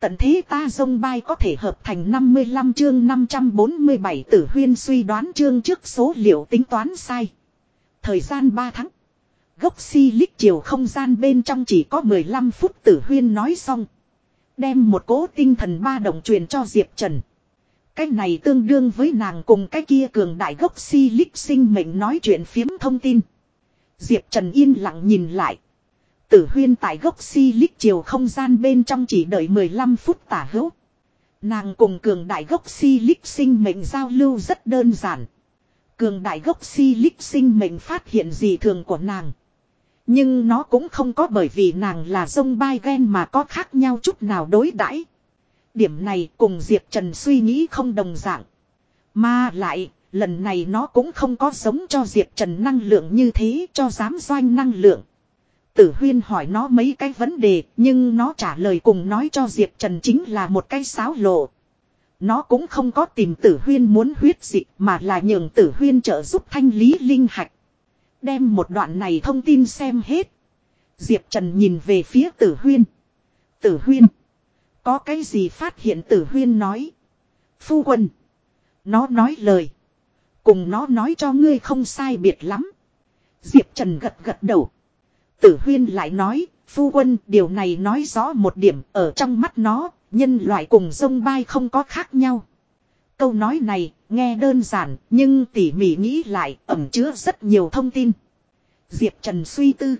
Tận thế ta dông bay có thể hợp thành 55 chương 547 tử huyên suy đoán chương trước số liệu tính toán sai. Thời gian 3 tháng. Gốc si lích chiều không gian bên trong chỉ có 15 phút tử huyên nói xong. Đem một cố tinh thần ba đồng truyền cho Diệp Trần. Cái này tương đương với nàng cùng cái kia cường đại gốc si lích sinh mệnh nói chuyện phiếm thông tin. Diệp Trần yên lặng nhìn lại. Tử huyên tại gốc si lít chiều không gian bên trong chỉ đợi 15 phút tả hữu. Nàng cùng cường đại gốc si lít sinh mệnh giao lưu rất đơn giản. Cường đại gốc si lít sinh mệnh phát hiện gì thường của nàng. Nhưng nó cũng không có bởi vì nàng là sông bay ghen mà có khác nhau chút nào đối đãi. Điểm này cùng Diệp Trần suy nghĩ không đồng dạng. Mà lại, lần này nó cũng không có giống cho Diệp Trần năng lượng như thế cho dám doanh năng lượng. Tử huyên hỏi nó mấy cái vấn đề, nhưng nó trả lời cùng nói cho Diệp Trần chính là một cái sáo lộ. Nó cũng không có tìm tử huyên muốn huyết dị mà là nhường tử huyên trợ giúp thanh lý linh hạch. Đem một đoạn này thông tin xem hết. Diệp Trần nhìn về phía tử huyên. Tử huyên. Có cái gì phát hiện tử huyên nói. Phu quân. Nó nói lời. Cùng nó nói cho ngươi không sai biệt lắm. Diệp Trần gật gật đầu. Tử huyên lại nói, phu quân điều này nói rõ một điểm ở trong mắt nó, nhân loại cùng sông bay không có khác nhau. Câu nói này, nghe đơn giản, nhưng tỉ mỉ nghĩ lại, ẩm chứa rất nhiều thông tin. Diệp Trần suy tư.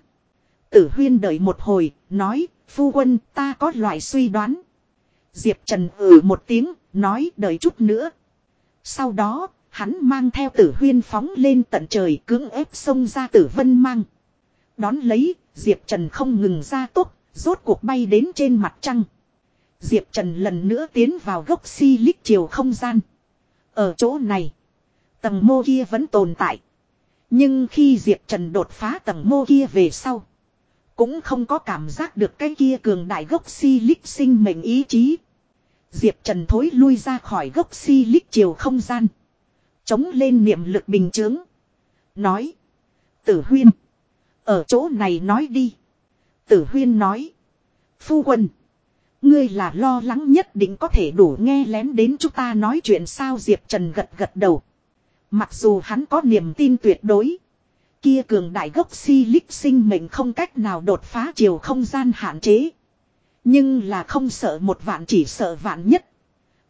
Tử huyên đợi một hồi, nói, phu quân, ta có loại suy đoán. Diệp Trần ừ một tiếng, nói đợi chút nữa. Sau đó, hắn mang theo tử huyên phóng lên tận trời cưỡng ép sông ra tử vân mang. Đón lấy, Diệp Trần không ngừng ra tốt, rốt cuộc bay đến trên mặt trăng. Diệp Trần lần nữa tiến vào gốc si lít chiều không gian. Ở chỗ này, tầng mô kia vẫn tồn tại. Nhưng khi Diệp Trần đột phá tầng mô kia về sau, cũng không có cảm giác được cái kia cường đại gốc si lít sinh mệnh ý chí. Diệp Trần thối lui ra khỏi gốc si lít chiều không gian. Chống lên niệm lực bình chướng. Nói. Tử huyên. Ở chỗ này nói đi. Tử huyên nói. Phu quân. Ngươi là lo lắng nhất định có thể đủ nghe lén đến chúng ta nói chuyện sao Diệp Trần gật gật đầu. Mặc dù hắn có niềm tin tuyệt đối. Kia cường đại gốc si lích sinh mệnh không cách nào đột phá chiều không gian hạn chế. Nhưng là không sợ một vạn chỉ sợ vạn nhất.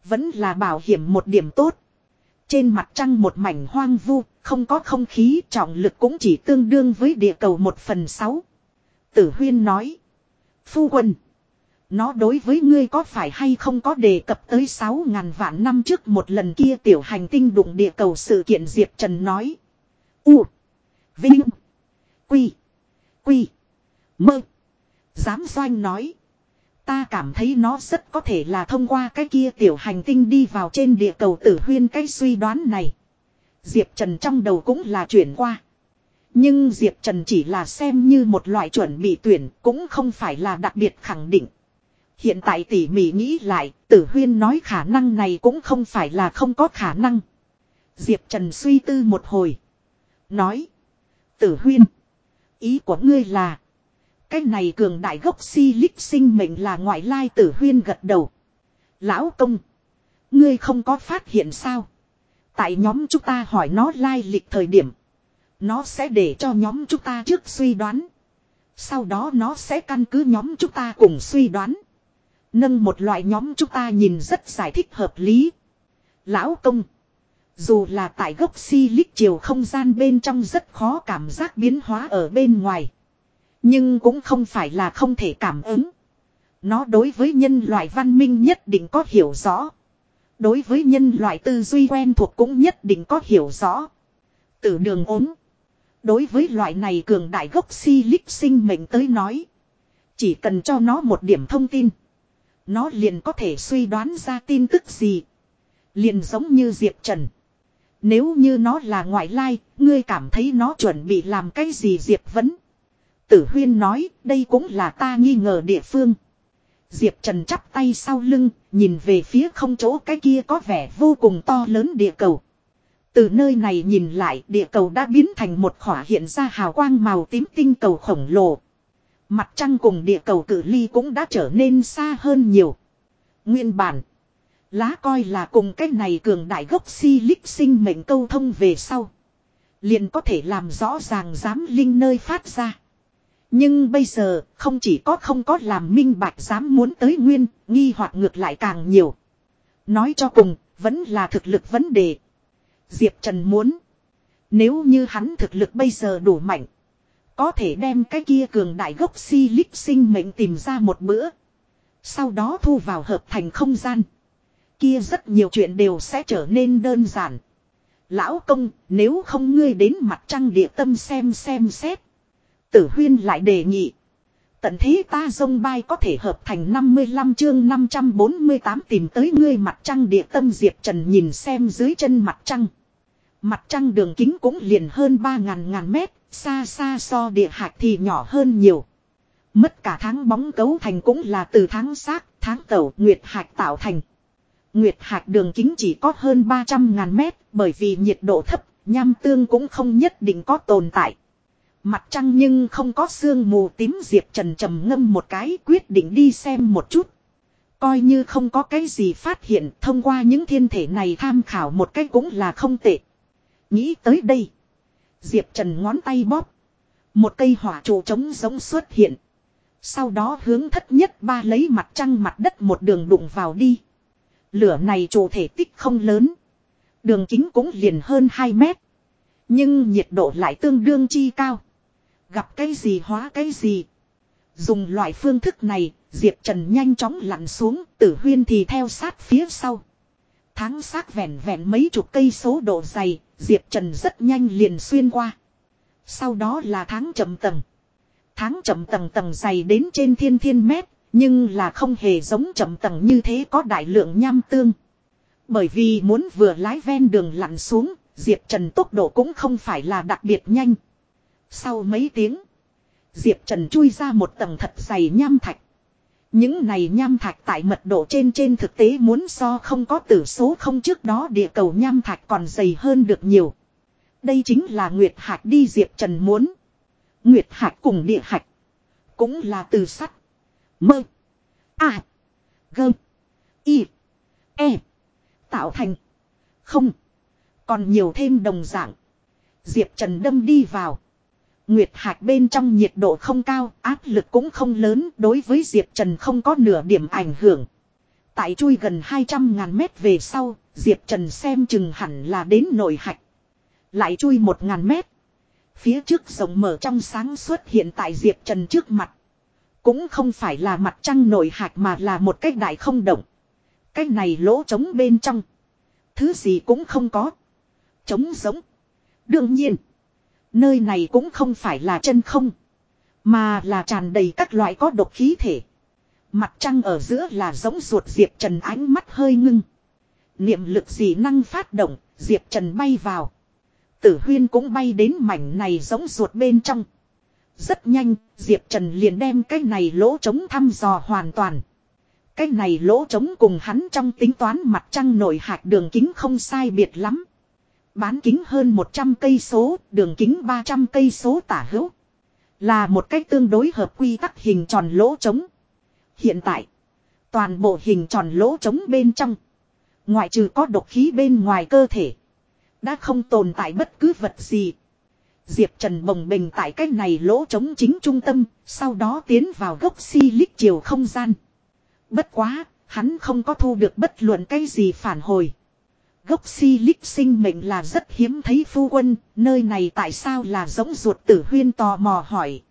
Vẫn là bảo hiểm một điểm tốt. Trên mặt trăng một mảnh hoang vu, không có không khí, trọng lực cũng chỉ tương đương với địa cầu một phần sáu. Tử huyên nói. Phu quân. Nó đối với ngươi có phải hay không có đề cập tới sáu ngàn vạn năm trước một lần kia tiểu hành tinh đụng địa cầu sự kiện Diệp Trần nói. U. Vinh. Quy. Quy. Mơ. Dám doanh nói. Ta cảm thấy nó rất có thể là thông qua cái kia tiểu hành tinh đi vào trên địa cầu tử huyên cái suy đoán này. Diệp Trần trong đầu cũng là chuyển qua. Nhưng Diệp Trần chỉ là xem như một loại chuẩn bị tuyển cũng không phải là đặc biệt khẳng định. Hiện tại tỉ mỉ nghĩ lại, tử huyên nói khả năng này cũng không phải là không có khả năng. Diệp Trần suy tư một hồi. Nói. Tử huyên. Ý của ngươi là. Cái này cường đại gốc si lích sinh mệnh là ngoại lai tử huyên gật đầu. Lão công. Ngươi không có phát hiện sao. Tại nhóm chúng ta hỏi nó lai lịch thời điểm. Nó sẽ để cho nhóm chúng ta trước suy đoán. Sau đó nó sẽ căn cứ nhóm chúng ta cùng suy đoán. Nâng một loại nhóm chúng ta nhìn rất giải thích hợp lý. Lão công. Dù là tại gốc si lích chiều không gian bên trong rất khó cảm giác biến hóa ở bên ngoài. Nhưng cũng không phải là không thể cảm ứng. Nó đối với nhân loại văn minh nhất định có hiểu rõ. Đối với nhân loại tư duy quen thuộc cũng nhất định có hiểu rõ. Tử đường ốm. Đối với loại này cường đại gốc si lích sinh mệnh tới nói. Chỉ cần cho nó một điểm thông tin. Nó liền có thể suy đoán ra tin tức gì. Liền giống như Diệp Trần. Nếu như nó là ngoại lai, ngươi cảm thấy nó chuẩn bị làm cái gì Diệp vấn. Tử huyên nói, đây cũng là ta nghi ngờ địa phương. Diệp Trần chắp tay sau lưng, nhìn về phía không chỗ cái kia có vẻ vô cùng to lớn địa cầu. Từ nơi này nhìn lại địa cầu đã biến thành một khỏa hiện ra hào quang màu tím tinh cầu khổng lồ. Mặt trăng cùng địa cầu cử ly cũng đã trở nên xa hơn nhiều. Nguyên bản. Lá coi là cùng cái này cường đại gốc si lích sinh mệnh câu thông về sau. Liền có thể làm rõ ràng giám linh nơi phát ra. Nhưng bây giờ không chỉ có không có làm minh bạch dám muốn tới nguyên, nghi hoặc ngược lại càng nhiều. Nói cho cùng, vẫn là thực lực vấn đề. Diệp Trần muốn. Nếu như hắn thực lực bây giờ đủ mạnh. Có thể đem cái kia cường đại gốc si lích sinh mệnh tìm ra một bữa. Sau đó thu vào hợp thành không gian. Kia rất nhiều chuyện đều sẽ trở nên đơn giản. Lão công, nếu không ngươi đến mặt trăng địa tâm xem xem xét. Tử huyên lại đề nghị. Tận thế ta dông bay có thể hợp thành 55 chương 548 tìm tới ngươi mặt trăng địa tâm Diệp Trần nhìn xem dưới chân mặt trăng. Mặt trăng đường kính cũng liền hơn 3.000 ngàn mét, xa xa so địa hạt thì nhỏ hơn nhiều. Mất cả tháng bóng cấu thành cũng là từ tháng xác, tháng tẩu, nguyệt hạt tạo thành. Nguyệt hạt đường kính chỉ có hơn 300 ngàn mét, bởi vì nhiệt độ thấp, nham tương cũng không nhất định có tồn tại. Mặt trăng nhưng không có sương mù tím Diệp Trần trầm ngâm một cái quyết định đi xem một chút. Coi như không có cái gì phát hiện, thông qua những thiên thể này tham khảo một cái cũng là không tệ. Nghĩ tới đây. Diệp Trần ngón tay bóp. Một cây hỏa trụ trống giống xuất hiện. Sau đó hướng thất nhất ba lấy mặt trăng mặt đất một đường đụng vào đi. Lửa này trụ thể tích không lớn. Đường kính cũng liền hơn 2 mét. Nhưng nhiệt độ lại tương đương chi cao. Gặp cái gì hóa cái gì. Dùng loại phương thức này, Diệp Trần nhanh chóng lặn xuống, tử huyên thì theo sát phía sau. Tháng xác vẹn vẹn mấy chục cây số độ dày, Diệp Trần rất nhanh liền xuyên qua. Sau đó là tháng chậm tầng. Tháng chậm tầng tầng dày đến trên thiên thiên mét, nhưng là không hề giống chậm tầng như thế có đại lượng nham tương. Bởi vì muốn vừa lái ven đường lặn xuống, Diệp Trần tốc độ cũng không phải là đặc biệt nhanh. Sau mấy tiếng, Diệp Trần chui ra một tầng thật dày nham thạch. Những này nham thạch tại mật độ trên trên thực tế muốn so không có tử số không trước đó địa cầu nham thạch còn dày hơn được nhiều. Đây chính là Nguyệt Hạch đi Diệp Trần muốn. Nguyệt Hạch cùng địa hạch. Cũng là từ sắt. Mơ. À. Gơ. Y. E. Tạo thành. Không. Còn nhiều thêm đồng dạng. Diệp Trần đâm đi vào. Nguyệt hạch bên trong nhiệt độ không cao, áp lực cũng không lớn, đối với Diệp Trần không có nửa điểm ảnh hưởng. Tại chui gần 200 ngàn mét về sau, Diệp Trần xem chừng hẳn là đến nội hạch. Lại chui 1 ngàn mét. Phía trước rộng mở trong sáng xuất hiện tại Diệp Trần trước mặt. Cũng không phải là mặt trăng nội hạch mà là một cái đại không động. Cái này lỗ trống bên trong. Thứ gì cũng không có. Trống giống. Đương nhiên. Nơi này cũng không phải là chân không. Mà là tràn đầy các loại có độc khí thể. Mặt trăng ở giữa là giống ruột Diệp Trần ánh mắt hơi ngưng. Niệm lực gì năng phát động, Diệp Trần bay vào. Tử huyên cũng bay đến mảnh này giống ruột bên trong. Rất nhanh, Diệp Trần liền đem cái này lỗ trống thăm dò hoàn toàn. Cái này lỗ trống cùng hắn trong tính toán mặt trăng nổi hạt đường kính không sai biệt lắm. Bán kính hơn 100 cây số, đường kính 300 cây số tả hữu. Là một cách tương đối hợp quy tắc hình tròn lỗ trống. Hiện tại, toàn bộ hình tròn lỗ trống bên trong. Ngoại trừ có độc khí bên ngoài cơ thể. Đã không tồn tại bất cứ vật gì. Diệp Trần bồng bình tại cách này lỗ trống chính trung tâm, sau đó tiến vào gốc si lít chiều không gian. Bất quá, hắn không có thu được bất luận cái gì phản hồi. Gốc si lích sinh mệnh là rất hiếm thấy phu quân, nơi này tại sao là giống ruột tử huyên tò mò hỏi.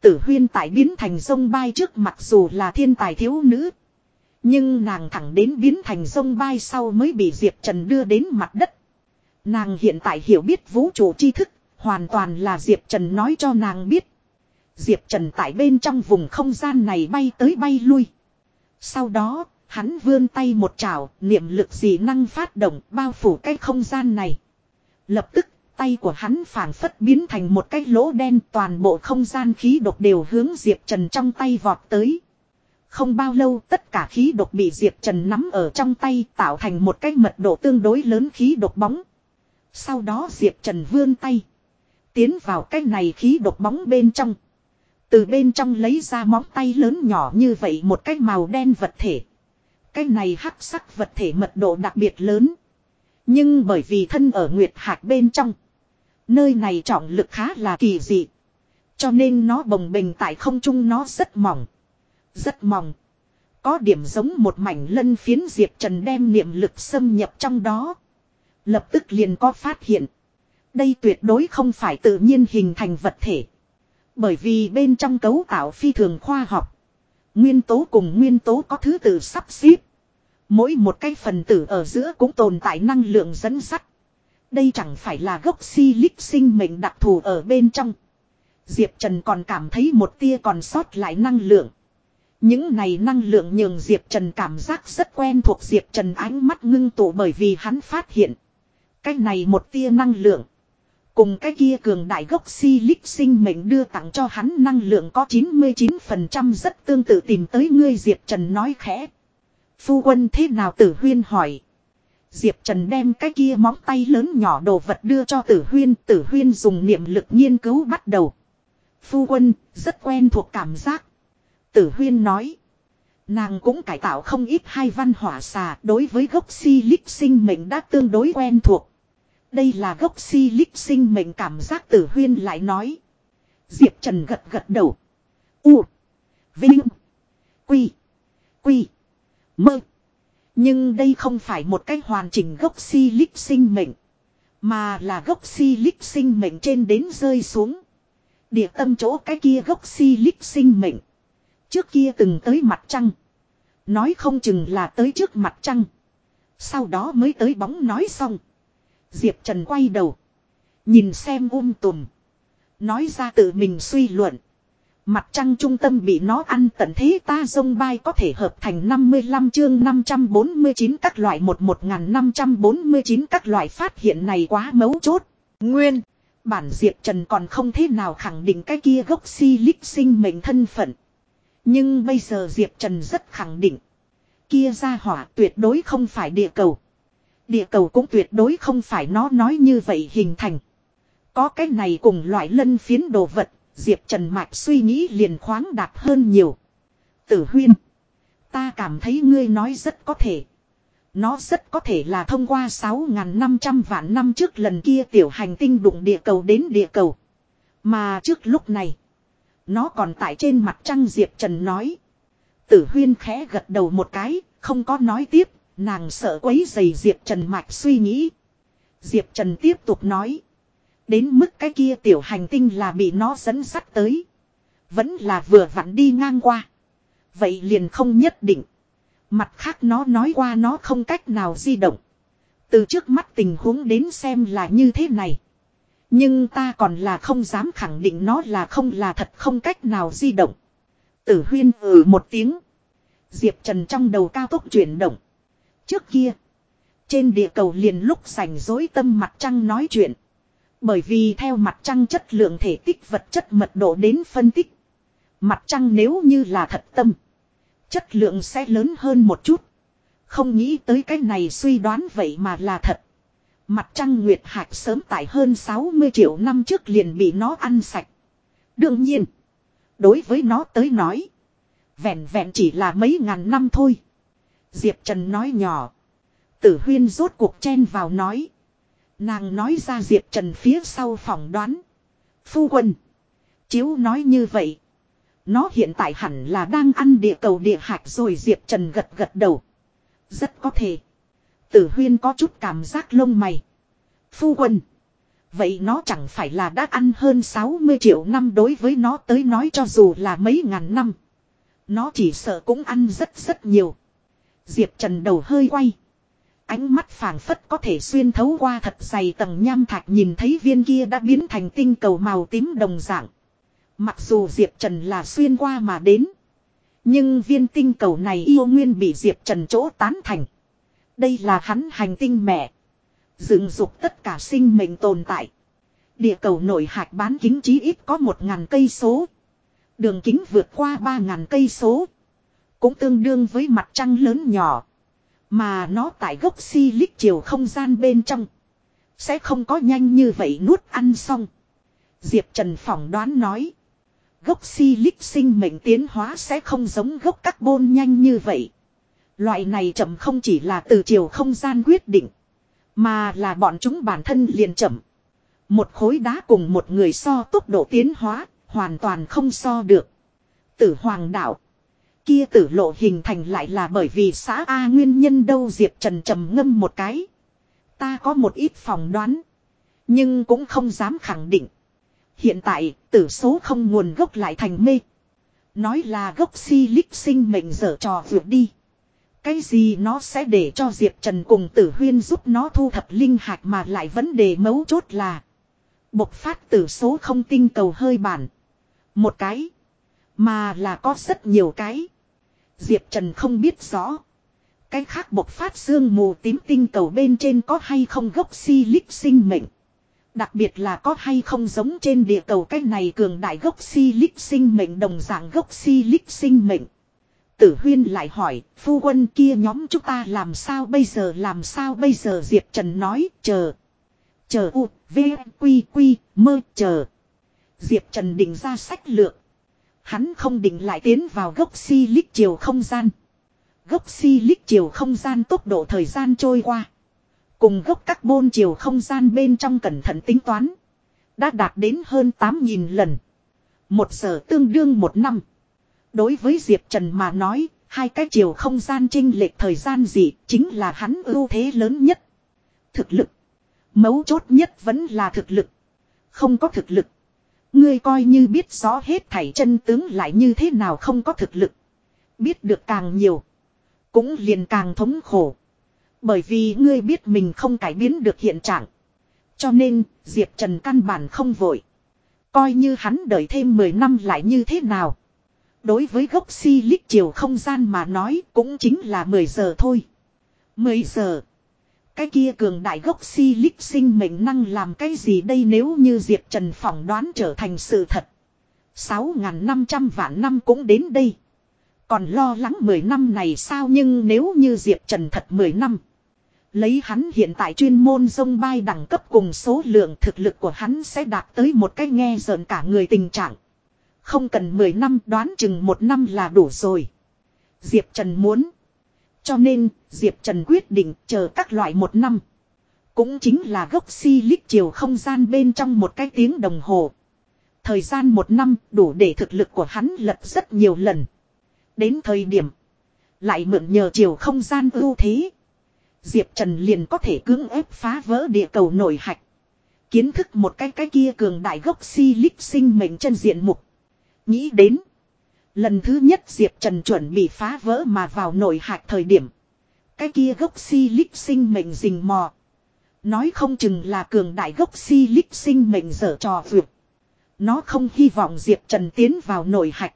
Tử huyên tại biến thành sông bay trước mặc dù là thiên tài thiếu nữ. Nhưng nàng thẳng đến biến thành sông bay sau mới bị Diệp Trần đưa đến mặt đất. Nàng hiện tại hiểu biết vũ trụ tri thức, hoàn toàn là Diệp Trần nói cho nàng biết. Diệp Trần tại bên trong vùng không gian này bay tới bay lui. Sau đó, Hắn vươn tay một chảo, niệm lực dị năng phát động bao phủ cái không gian này. Lập tức, tay của hắn phản phất biến thành một cái lỗ đen toàn bộ không gian khí độc đều hướng Diệp Trần trong tay vọt tới. Không bao lâu tất cả khí độc bị Diệp Trần nắm ở trong tay tạo thành một cái mật độ tương đối lớn khí độc bóng. Sau đó Diệp Trần vươn tay. Tiến vào cái này khí độc bóng bên trong. Từ bên trong lấy ra móng tay lớn nhỏ như vậy một cái màu đen vật thể. Cái này hắc sắc vật thể mật độ đặc biệt lớn. Nhưng bởi vì thân ở nguyệt hạt bên trong. Nơi này trọng lực khá là kỳ dị. Cho nên nó bồng bềnh tại không trung nó rất mỏng. Rất mỏng. Có điểm giống một mảnh lân phiến Diệp Trần đem niệm lực xâm nhập trong đó. Lập tức liền có phát hiện. Đây tuyệt đối không phải tự nhiên hình thành vật thể. Bởi vì bên trong cấu tạo phi thường khoa học. Nguyên tố cùng nguyên tố có thứ tự sắp xếp. Mỗi một cái phần tử ở giữa cũng tồn tại năng lượng dẫn sắt. Đây chẳng phải là gốc si lích sinh mệnh đặc thù ở bên trong. Diệp Trần còn cảm thấy một tia còn sót lại năng lượng. Những này năng lượng nhường Diệp Trần cảm giác rất quen thuộc Diệp Trần ánh mắt ngưng tụ bởi vì hắn phát hiện. Cái này một tia năng lượng. Cùng cái kia cường đại gốc si lích sinh mệnh đưa tặng cho hắn năng lượng có 99% rất tương tự tìm tới ngươi, Diệp Trần nói khẽ. Phu quân thế nào tử huyên hỏi. Diệp Trần đem cái kia móng tay lớn nhỏ đồ vật đưa cho tử huyên. Tử huyên dùng niệm lực nghiên cứu bắt đầu. Phu quân, rất quen thuộc cảm giác. Tử huyên nói. Nàng cũng cải tạo không ít hai văn hỏa xà đối với gốc si lích sinh mệnh đã tương đối quen thuộc. Đây là gốc si lích sinh mệnh cảm giác tử huyên lại nói. Diệp Trần gật gật đầu. U. Vinh. Quy. Quy. Mơ. Nhưng đây không phải một cái hoàn chỉnh gốc si lích sinh mệnh. Mà là gốc si lích sinh mệnh trên đến rơi xuống. Địa tâm chỗ cái kia gốc si lích sinh mệnh. Trước kia từng tới mặt trăng. Nói không chừng là tới trước mặt trăng. Sau đó mới tới bóng nói xong. Diệp Trần quay đầu. Nhìn xem um tùm. Nói ra tự mình suy luận. Mặt trăng trung tâm bị nó ăn tận thế ta sông bay có thể hợp thành 55 chương 549 các loại 11549 các loại phát hiện này quá mấu chốt. Nguyên. Bản Diệp Trần còn không thế nào khẳng định cái kia gốc si lích sinh mệnh thân phận. Nhưng bây giờ Diệp Trần rất khẳng định. Kia ra hỏa tuyệt đối không phải địa cầu. Địa cầu cũng tuyệt đối không phải nó nói như vậy hình thành. Có cái này cùng loại lân phiến đồ vật, Diệp Trần Mạch suy nghĩ liền khoáng đạt hơn nhiều. Tử huyên. Ta cảm thấy ngươi nói rất có thể. Nó rất có thể là thông qua 6.500 vạn năm trước lần kia tiểu hành tinh đụng địa cầu đến địa cầu. Mà trước lúc này. Nó còn tại trên mặt trăng Diệp Trần nói. Tử huyên khẽ gật đầu một cái, không có nói tiếp, nàng sợ quấy dày Diệp Trần mạch suy nghĩ. Diệp Trần tiếp tục nói. Đến mức cái kia tiểu hành tinh là bị nó dẫn sắt tới. Vẫn là vừa vặn đi ngang qua. Vậy liền không nhất định. Mặt khác nó nói qua nó không cách nào di động. Từ trước mắt tình huống đến xem là như thế này. Nhưng ta còn là không dám khẳng định nó là không là thật không cách nào di động. Tử huyên ừ một tiếng. Diệp Trần trong đầu cao tốc chuyển động. Trước kia. Trên địa cầu liền lúc sành dối tâm mặt trăng nói chuyện. Bởi vì theo mặt trăng chất lượng thể tích vật chất mật độ đến phân tích. Mặt trăng nếu như là thật tâm. Chất lượng sẽ lớn hơn một chút. Không nghĩ tới cái này suy đoán vậy mà là thật. Mặt trăng nguyệt hạch sớm tại hơn 60 triệu năm trước liền bị nó ăn sạch. Đương nhiên. Đối với nó tới nói. Vẹn vẹn chỉ là mấy ngàn năm thôi. Diệp Trần nói nhỏ. Tử huyên rốt cuộc chen vào nói. Nàng nói ra Diệp Trần phía sau phỏng đoán. Phu quân. Chiếu nói như vậy. Nó hiện tại hẳn là đang ăn địa cầu địa hạch rồi Diệp Trần gật gật đầu. Rất có thể. Tử huyên có chút cảm giác lông mày. Phu quân. Vậy nó chẳng phải là đã ăn hơn 60 triệu năm đối với nó tới nói cho dù là mấy ngàn năm. Nó chỉ sợ cũng ăn rất rất nhiều. Diệp Trần đầu hơi quay. Ánh mắt phảng phất có thể xuyên thấu qua thật dày tầng nham thạch nhìn thấy viên kia đã biến thành tinh cầu màu tím đồng dạng. Mặc dù Diệp Trần là xuyên qua mà đến. Nhưng viên tinh cầu này yêu nguyên bị Diệp Trần chỗ tán thành. Đây là hắn hành tinh mẹ. Dựng dục tất cả sinh mệnh tồn tại. Địa cầu nội hạch bán kính chí ít có một ngàn cây số. Đường kính vượt qua ba ngàn cây số. Cũng tương đương với mặt trăng lớn nhỏ. Mà nó tại gốc si lít chiều không gian bên trong. Sẽ không có nhanh như vậy nuốt ăn xong. Diệp Trần phỏng đoán nói. Gốc si lít sinh mệnh tiến hóa sẽ không giống gốc carbon nhanh như vậy. Loại này chậm không chỉ là từ chiều không gian quyết định. Mà là bọn chúng bản thân liền chậm. Một khối đá cùng một người so tốc độ tiến hóa, hoàn toàn không so được. Tử hoàng đạo. Kia tử lộ hình thành lại là bởi vì xã A nguyên nhân đâu Diệp Trần trầm ngâm một cái. Ta có một ít phòng đoán. Nhưng cũng không dám khẳng định. Hiện tại, tử số không nguồn gốc lại thành mê. Nói là gốc si lích sinh mệnh dở trò vượt đi. Cái gì nó sẽ để cho Diệp Trần cùng tử huyên giúp nó thu thập linh hạt mà lại vấn đề mấu chốt là. Bộc phát tử số không tinh cầu hơi bản. Một cái. Mà là có rất nhiều cái. Diệp Trần không biết rõ. Cái khác bộc phát xương mù tím tinh cầu bên trên có hay không gốc si lích sinh mệnh. Đặc biệt là có hay không giống trên địa cầu cái này cường đại gốc si lích sinh mệnh đồng dạng gốc si lích sinh mệnh. Tử huyên lại hỏi, phu quân kia nhóm chúng ta làm sao bây giờ làm sao bây giờ Diệp Trần nói, chờ. Chờ u, v, quy quy, mơ, chờ. Diệp Trần định ra sách lược. Hắn không định lại tiến vào gốc si lích chiều không gian. Gốc si lích chiều không gian tốc độ thời gian trôi qua. Cùng gốc carbon chiều không gian bên trong cẩn thận tính toán. Đã đạt đến hơn 8.000 lần. Một giờ tương đương một năm. Đối với Diệp Trần mà nói, hai cái chiều không gian trinh lệch thời gian gì chính là hắn ưu thế lớn nhất. Thực lực. Mấu chốt nhất vẫn là thực lực. Không có thực lực. Ngươi coi như biết rõ hết thảy chân tướng lại như thế nào không có thực lực. Biết được càng nhiều. Cũng liền càng thống khổ. Bởi vì ngươi biết mình không cải biến được hiện trạng. Cho nên, Diệp Trần căn bản không vội. Coi như hắn đợi thêm 10 năm lại như thế nào. Đối với gốc si chiều không gian mà nói cũng chính là 10 giờ thôi. 10 giờ. Cái kia cường đại gốc si lích sinh mệnh năng làm cái gì đây nếu như Diệp Trần phỏng đoán trở thành sự thật. 6.500 vạn năm cũng đến đây. Còn lo lắng 10 năm này sao nhưng nếu như Diệp Trần thật 10 năm. Lấy hắn hiện tại chuyên môn dông bay đẳng cấp cùng số lượng thực lực của hắn sẽ đạt tới một cái nghe rợn cả người tình trạng. Không cần 10 năm, đoán chừng một năm là đủ rồi. Diệp Trần muốn. Cho nên, Diệp Trần quyết định chờ các loại một năm. Cũng chính là gốc si lít chiều không gian bên trong một cái tiếng đồng hồ. Thời gian một năm đủ để thực lực của hắn lật rất nhiều lần. Đến thời điểm, lại mượn nhờ chiều không gian ưu thế. Diệp Trần liền có thể cưỡng ép phá vỡ địa cầu nổi hạch. Kiến thức một cái cái kia cường đại gốc si lít sinh mệnh chân diện mục. Nghĩ đến. Lần thứ nhất Diệp Trần chuẩn bị phá vỡ mà vào nội hạch thời điểm. Cái kia gốc si lích sinh mệnh rình mò. Nói không chừng là cường đại gốc si lích sinh mệnh dở trò vượt. Nó không hy vọng Diệp Trần tiến vào nội hạch.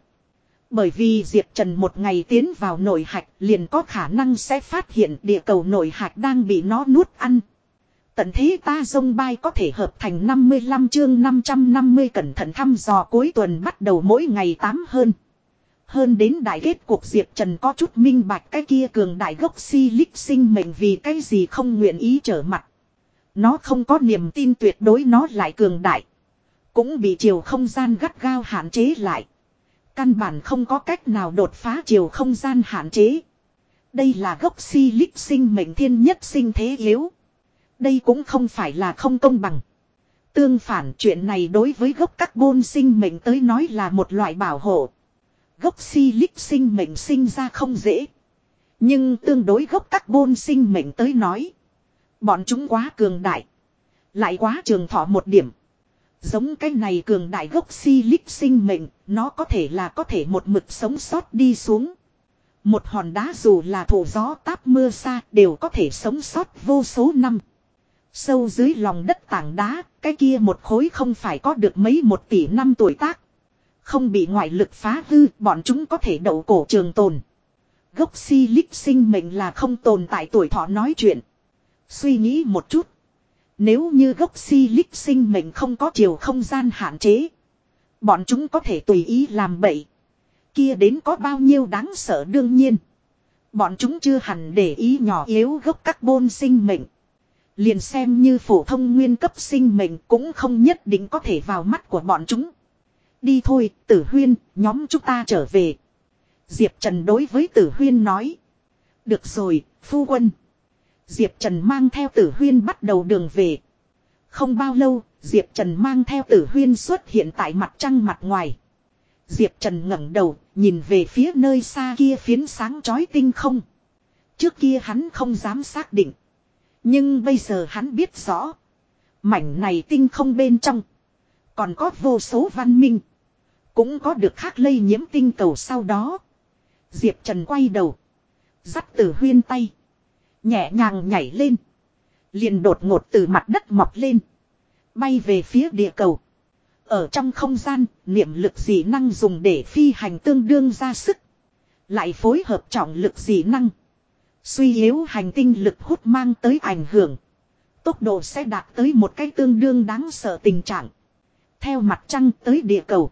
Bởi vì Diệp Trần một ngày tiến vào nội hạch liền có khả năng sẽ phát hiện địa cầu nội hạch đang bị nó nuốt ăn. Tận thế ta dông bay có thể hợp thành 55 chương 550 cẩn thận thăm dò cuối tuần bắt đầu mỗi ngày 8 hơn. Hơn đến đại kết cuộc Diệp Trần có chút minh bạch cái kia cường đại gốc si lích sinh mệnh vì cái gì không nguyện ý trở mặt. Nó không có niềm tin tuyệt đối nó lại cường đại. Cũng bị chiều không gian gắt gao hạn chế lại. Căn bản không có cách nào đột phá chiều không gian hạn chế. Đây là gốc si lích sinh mệnh thiên nhất sinh thế yếu. Đây cũng không phải là không công bằng. Tương phản chuyện này đối với gốc carbon sinh mệnh tới nói là một loại bảo hộ. Gốc si lích sinh mệnh sinh ra không dễ. Nhưng tương đối gốc carbon sinh mệnh tới nói. Bọn chúng quá cường đại. Lại quá trường thọ một điểm. Giống cái này cường đại gốc si lích sinh mệnh, nó có thể là có thể một mực sống sót đi xuống. Một hòn đá dù là thổ gió táp mưa xa đều có thể sống sót vô số năm. Sâu dưới lòng đất tảng đá, cái kia một khối không phải có được mấy một tỷ năm tuổi tác. Không bị ngoại lực phá hư, bọn chúng có thể đậu cổ trường tồn. Gốc si lích sinh mệnh là không tồn tại tuổi thọ nói chuyện. Suy nghĩ một chút. Nếu như gốc si lích sinh mệnh không có chiều không gian hạn chế. Bọn chúng có thể tùy ý làm bậy. Kia đến có bao nhiêu đáng sợ đương nhiên. Bọn chúng chưa hẳn để ý nhỏ yếu gốc carbon sinh mệnh. Liền xem như phổ thông nguyên cấp sinh mệnh cũng không nhất định có thể vào mắt của bọn chúng. Đi thôi, tử huyên, nhóm chúng ta trở về. Diệp Trần đối với tử huyên nói. Được rồi, phu quân. Diệp Trần mang theo tử huyên bắt đầu đường về. Không bao lâu, Diệp Trần mang theo tử huyên xuất hiện tại mặt trăng mặt ngoài. Diệp Trần ngẩng đầu, nhìn về phía nơi xa kia phiến sáng chói tinh không. Trước kia hắn không dám xác định. Nhưng bây giờ hắn biết rõ. Mảnh này tinh không bên trong. Còn có vô số văn minh. Cũng có được khác lây nhiễm tinh cầu sau đó. Diệp Trần quay đầu. Dắt tử huyên tay. Nhẹ nhàng nhảy lên. Liền đột ngột từ mặt đất mọc lên. Bay về phía địa cầu. Ở trong không gian, niệm lực dị năng dùng để phi hành tương đương ra sức. Lại phối hợp trọng lực dị năng. Suy yếu hành tinh lực hút mang tới ảnh hưởng. Tốc độ sẽ đạt tới một cái tương đương đáng sợ tình trạng. Theo mặt trăng tới địa cầu.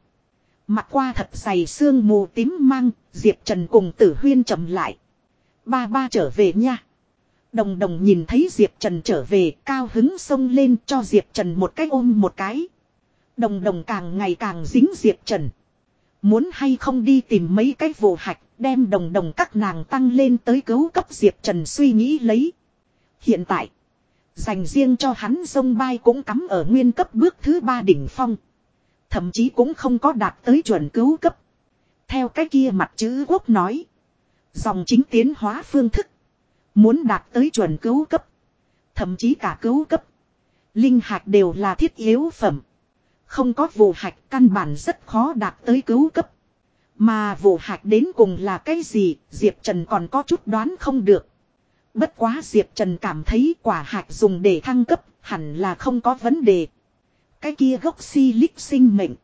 Mặt qua thật dày sương mù tím mang, Diệp Trần cùng tử huyên chậm lại. Ba ba trở về nha. Đồng đồng nhìn thấy Diệp Trần trở về, cao hứng xông lên cho Diệp Trần một cái ôm một cái. Đồng đồng càng ngày càng dính Diệp Trần. Muốn hay không đi tìm mấy cái vụ hạch, đem đồng đồng các nàng tăng lên tới cứu cấp Diệp Trần suy nghĩ lấy. Hiện tại, dành riêng cho hắn sông bay cũng cắm ở nguyên cấp bước thứ ba đỉnh phong. Thậm chí cũng không có đạt tới chuẩn cứu cấp. Theo cái kia mặt chữ quốc nói. Dòng chính tiến hóa phương thức. Muốn đạt tới chuẩn cứu cấp. Thậm chí cả cứu cấp. Linh hạt đều là thiết yếu phẩm. Không có vụ hạch căn bản rất khó đạt tới cứu cấp. Mà vụ hạch đến cùng là cái gì, Diệp Trần còn có chút đoán không được. Bất quá Diệp Trần cảm thấy quả hạch dùng để thăng cấp, hẳn là không có vấn đề. Cái kia gốc si lích sinh mệnh.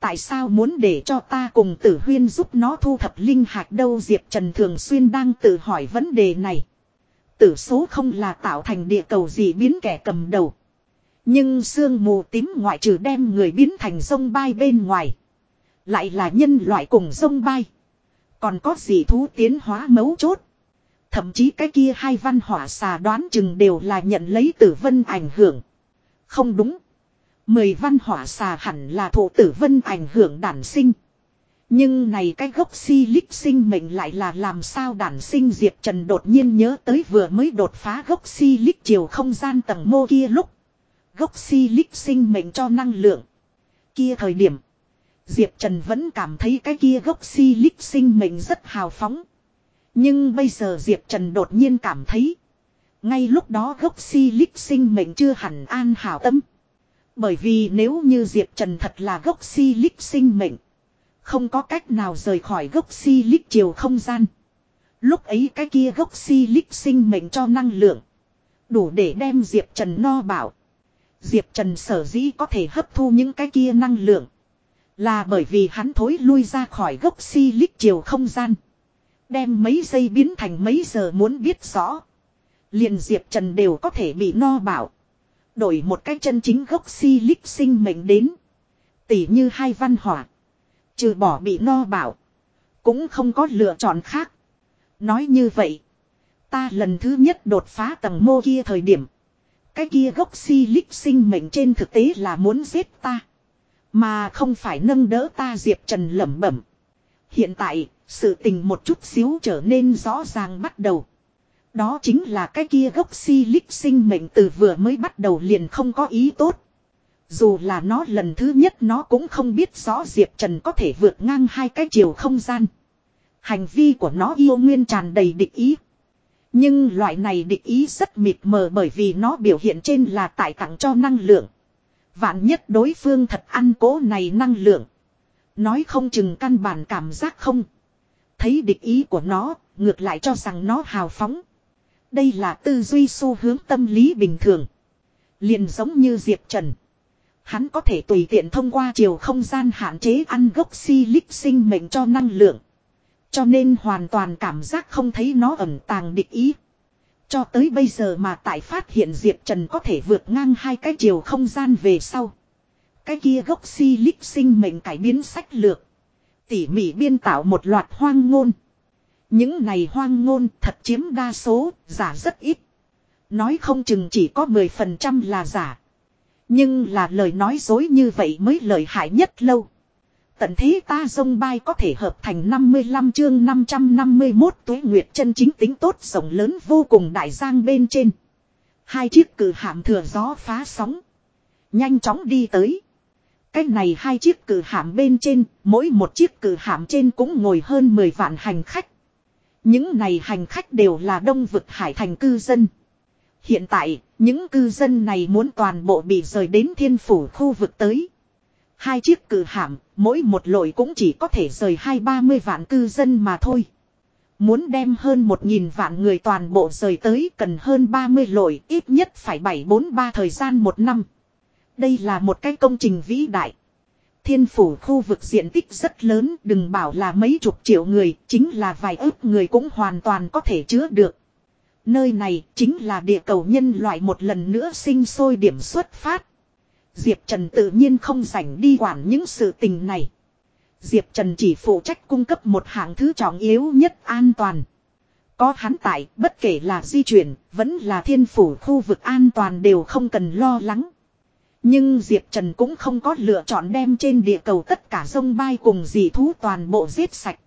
Tại sao muốn để cho ta cùng tử huyên giúp nó thu thập linh hạt đâu Diệp Trần thường xuyên đang tự hỏi vấn đề này. Tử số không là tạo thành địa cầu gì biến kẻ cầm đầu. Nhưng sương mù tím ngoại trừ đem người biến thành sông bay bên ngoài. Lại là nhân loại cùng sông bay. Còn có gì thú tiến hóa mấu chốt. Thậm chí cái kia hai văn hỏa xà đoán chừng đều là nhận lấy tử vân ảnh hưởng. Không đúng. Mười văn hỏa xà hẳn là thổ tử vân ảnh hưởng đản sinh. Nhưng này cái gốc si lích sinh mệnh lại là làm sao đản sinh Diệp Trần đột nhiên nhớ tới vừa mới đột phá gốc si lích chiều không gian tầng mô kia lúc. Gốc si lích sinh mệnh cho năng lượng. Kia thời điểm. Diệp Trần vẫn cảm thấy cái kia gốc si lích sinh mệnh rất hào phóng. Nhưng bây giờ Diệp Trần đột nhiên cảm thấy. Ngay lúc đó gốc si lích sinh mệnh chưa hẳn an hảo tâm. Bởi vì nếu như Diệp Trần thật là gốc si lích sinh mệnh. Không có cách nào rời khỏi gốc si lích chiều không gian. Lúc ấy cái kia gốc si lích sinh mệnh cho năng lượng. Đủ để đem Diệp Trần no bảo. Diệp Trần sở dĩ có thể hấp thu những cái kia năng lượng. Là bởi vì hắn thối lui ra khỏi gốc si lích chiều không gian. Đem mấy giây biến thành mấy giờ muốn biết rõ. Liền Diệp Trần đều có thể bị no bảo. Đổi một cách chân chính gốc si lích sinh mệnh đến. Tỉ như hai văn hỏa. Trừ bỏ bị no bảo. Cũng không có lựa chọn khác. Nói như vậy. Ta lần thứ nhất đột phá tầng mô kia thời điểm. Cái kia gốc si lích sinh mệnh trên thực tế là muốn giết ta. Mà không phải nâng đỡ ta Diệp Trần lẩm bẩm. Hiện tại, sự tình một chút xíu trở nên rõ ràng bắt đầu. Đó chính là cái kia gốc si lích sinh mệnh từ vừa mới bắt đầu liền không có ý tốt. Dù là nó lần thứ nhất nó cũng không biết rõ Diệp Trần có thể vượt ngang hai cái chiều không gian. Hành vi của nó yêu nguyên tràn đầy địch ý. Nhưng loại này địch ý rất mịt mờ bởi vì nó biểu hiện trên là tại tặng cho năng lượng. Vạn nhất đối phương thật ăn cố này năng lượng. Nói không chừng căn bản cảm giác không. Thấy địch ý của nó, ngược lại cho rằng nó hào phóng. Đây là tư duy xu hướng tâm lý bình thường. liền giống như Diệp Trần. Hắn có thể tùy tiện thông qua chiều không gian hạn chế ăn gốc si sinh mệnh cho năng lượng. Cho nên hoàn toàn cảm giác không thấy nó ẩn tàng địch ý. Cho tới bây giờ mà tại phát hiện Diệp Trần có thể vượt ngang hai cái chiều không gian về sau. Cái kia gốc si lích sinh mệnh cải biến sách lược. Tỉ mỉ biên tạo một loạt hoang ngôn. Những này hoang ngôn thật chiếm đa số, giả rất ít. Nói không chừng chỉ có 10% là giả. Nhưng là lời nói dối như vậy mới lợi hại nhất lâu. Tận thế ta dông bay có thể hợp thành 55 chương 551 tuế nguyệt chân chính tính tốt rộng lớn vô cùng đại giang bên trên. Hai chiếc cử hạm thừa gió phá sóng. Nhanh chóng đi tới. Cách này hai chiếc cử hạm bên trên, mỗi một chiếc cử hạm trên cũng ngồi hơn 10 vạn hành khách. Những này hành khách đều là đông vực hải thành cư dân. Hiện tại, những cư dân này muốn toàn bộ bị rời đến thiên phủ khu vực tới. Hai chiếc cử hạm, mỗi một lội cũng chỉ có thể rời hai ba mươi vạn cư dân mà thôi. Muốn đem hơn một nghìn vạn người toàn bộ rời tới cần hơn 30 lội, ít nhất phải 743 thời gian một năm. Đây là một cái công trình vĩ đại. Thiên phủ khu vực diện tích rất lớn, đừng bảo là mấy chục triệu người, chính là vài ước người cũng hoàn toàn có thể chứa được. Nơi này chính là địa cầu nhân loại một lần nữa sinh sôi điểm xuất phát. Diệp Trần tự nhiên không rảnh đi quản những sự tình này. Diệp Trần chỉ phụ trách cung cấp một hạng thứ trọng yếu nhất an toàn. Có hắn tại, bất kể là di chuyển, vẫn là thiên phủ khu vực an toàn đều không cần lo lắng. Nhưng Diệp Trần cũng không có lựa chọn đem trên địa cầu tất cả sông bay cùng dị thú toàn bộ giết sạch.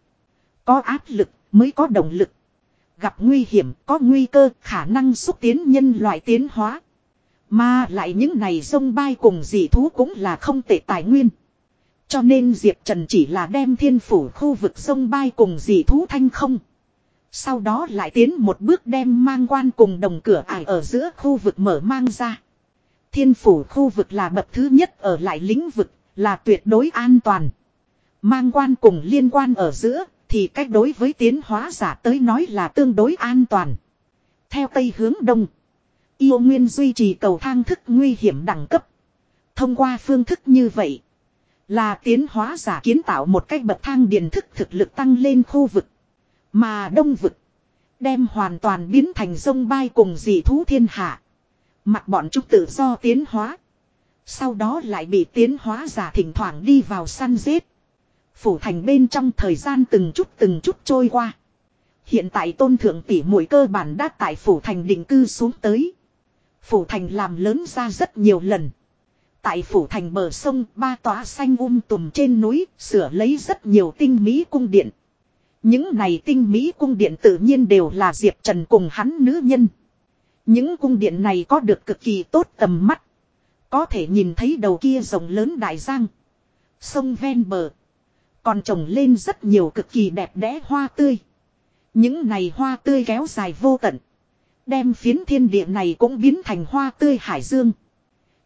Có áp lực mới có động lực. Gặp nguy hiểm, có nguy cơ, khả năng xúc tiến nhân loại tiến hóa. Mà lại những này sông bay cùng dị thú cũng là không tệ tài nguyên. Cho nên Diệp Trần chỉ là đem thiên phủ khu vực sông bay cùng dị thú thanh không. Sau đó lại tiến một bước đem mang quan cùng đồng cửa ải ở giữa khu vực mở mang ra. Thiên phủ khu vực là bậc thứ nhất ở lại lĩnh vực, là tuyệt đối an toàn. Mang quan cùng liên quan ở giữa, thì cách đối với tiến hóa giả tới nói là tương đối an toàn. Theo tây hướng đông, yêu nguyên duy trì cầu thang thức nguy hiểm đẳng cấp. Thông qua phương thức như vậy, là tiến hóa giả kiến tạo một cách bậc thang điện thức thực lực tăng lên khu vực. Mà đông vực, đem hoàn toàn biến thành sông bay cùng dị thú thiên hạ. Mặc bọn chúng tự do tiến hóa. Sau đó lại bị tiến hóa giả thỉnh thoảng đi vào săn giết. Phủ thành bên trong thời gian từng chút từng chút trôi qua. Hiện tại tôn thượng tỷ mũi cơ bản đã tại phủ thành định cư xuống tới. Phủ thành làm lớn ra rất nhiều lần. Tại phủ thành bờ sông, ba tòa xanh um tùm trên núi, sửa lấy rất nhiều tinh mỹ cung điện. Những này tinh mỹ cung điện tự nhiên đều là Diệp Trần cùng hắn nữ nhân. Những cung điện này có được cực kỳ tốt tầm mắt. Có thể nhìn thấy đầu kia rồng lớn đại giang. Sông ven bờ. Còn trồng lên rất nhiều cực kỳ đẹp đẽ hoa tươi. Những này hoa tươi kéo dài vô tận. Đem phiến thiên địa này cũng biến thành hoa tươi hải dương.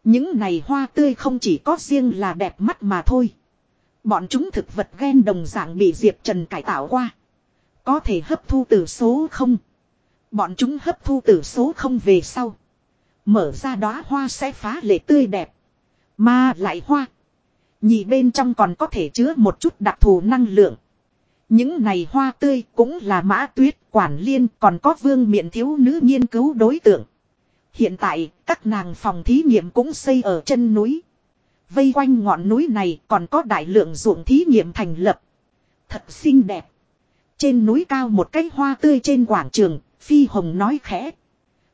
Những này hoa tươi không chỉ có riêng là đẹp mắt mà thôi. Bọn chúng thực vật ghen đồng dạng bị Diệp Trần cải tạo qua. Có thể hấp thu từ số không. Bọn chúng hấp thu từ số không về sau. Mở ra đóa hoa sẽ phá lệ tươi đẹp. Mà lại hoa. Nhị bên trong còn có thể chứa một chút đặc thù năng lượng. Những này hoa tươi cũng là mã tuyết, quản liên còn có vương miện thiếu nữ nghiên cứu đối tượng. Hiện tại, các nàng phòng thí nghiệm cũng xây ở chân núi. Vây quanh ngọn núi này còn có đại lượng ruộng thí nghiệm thành lập. Thật xinh đẹp. Trên núi cao một cái hoa tươi trên quảng trường, Phi Hồng nói khẽ.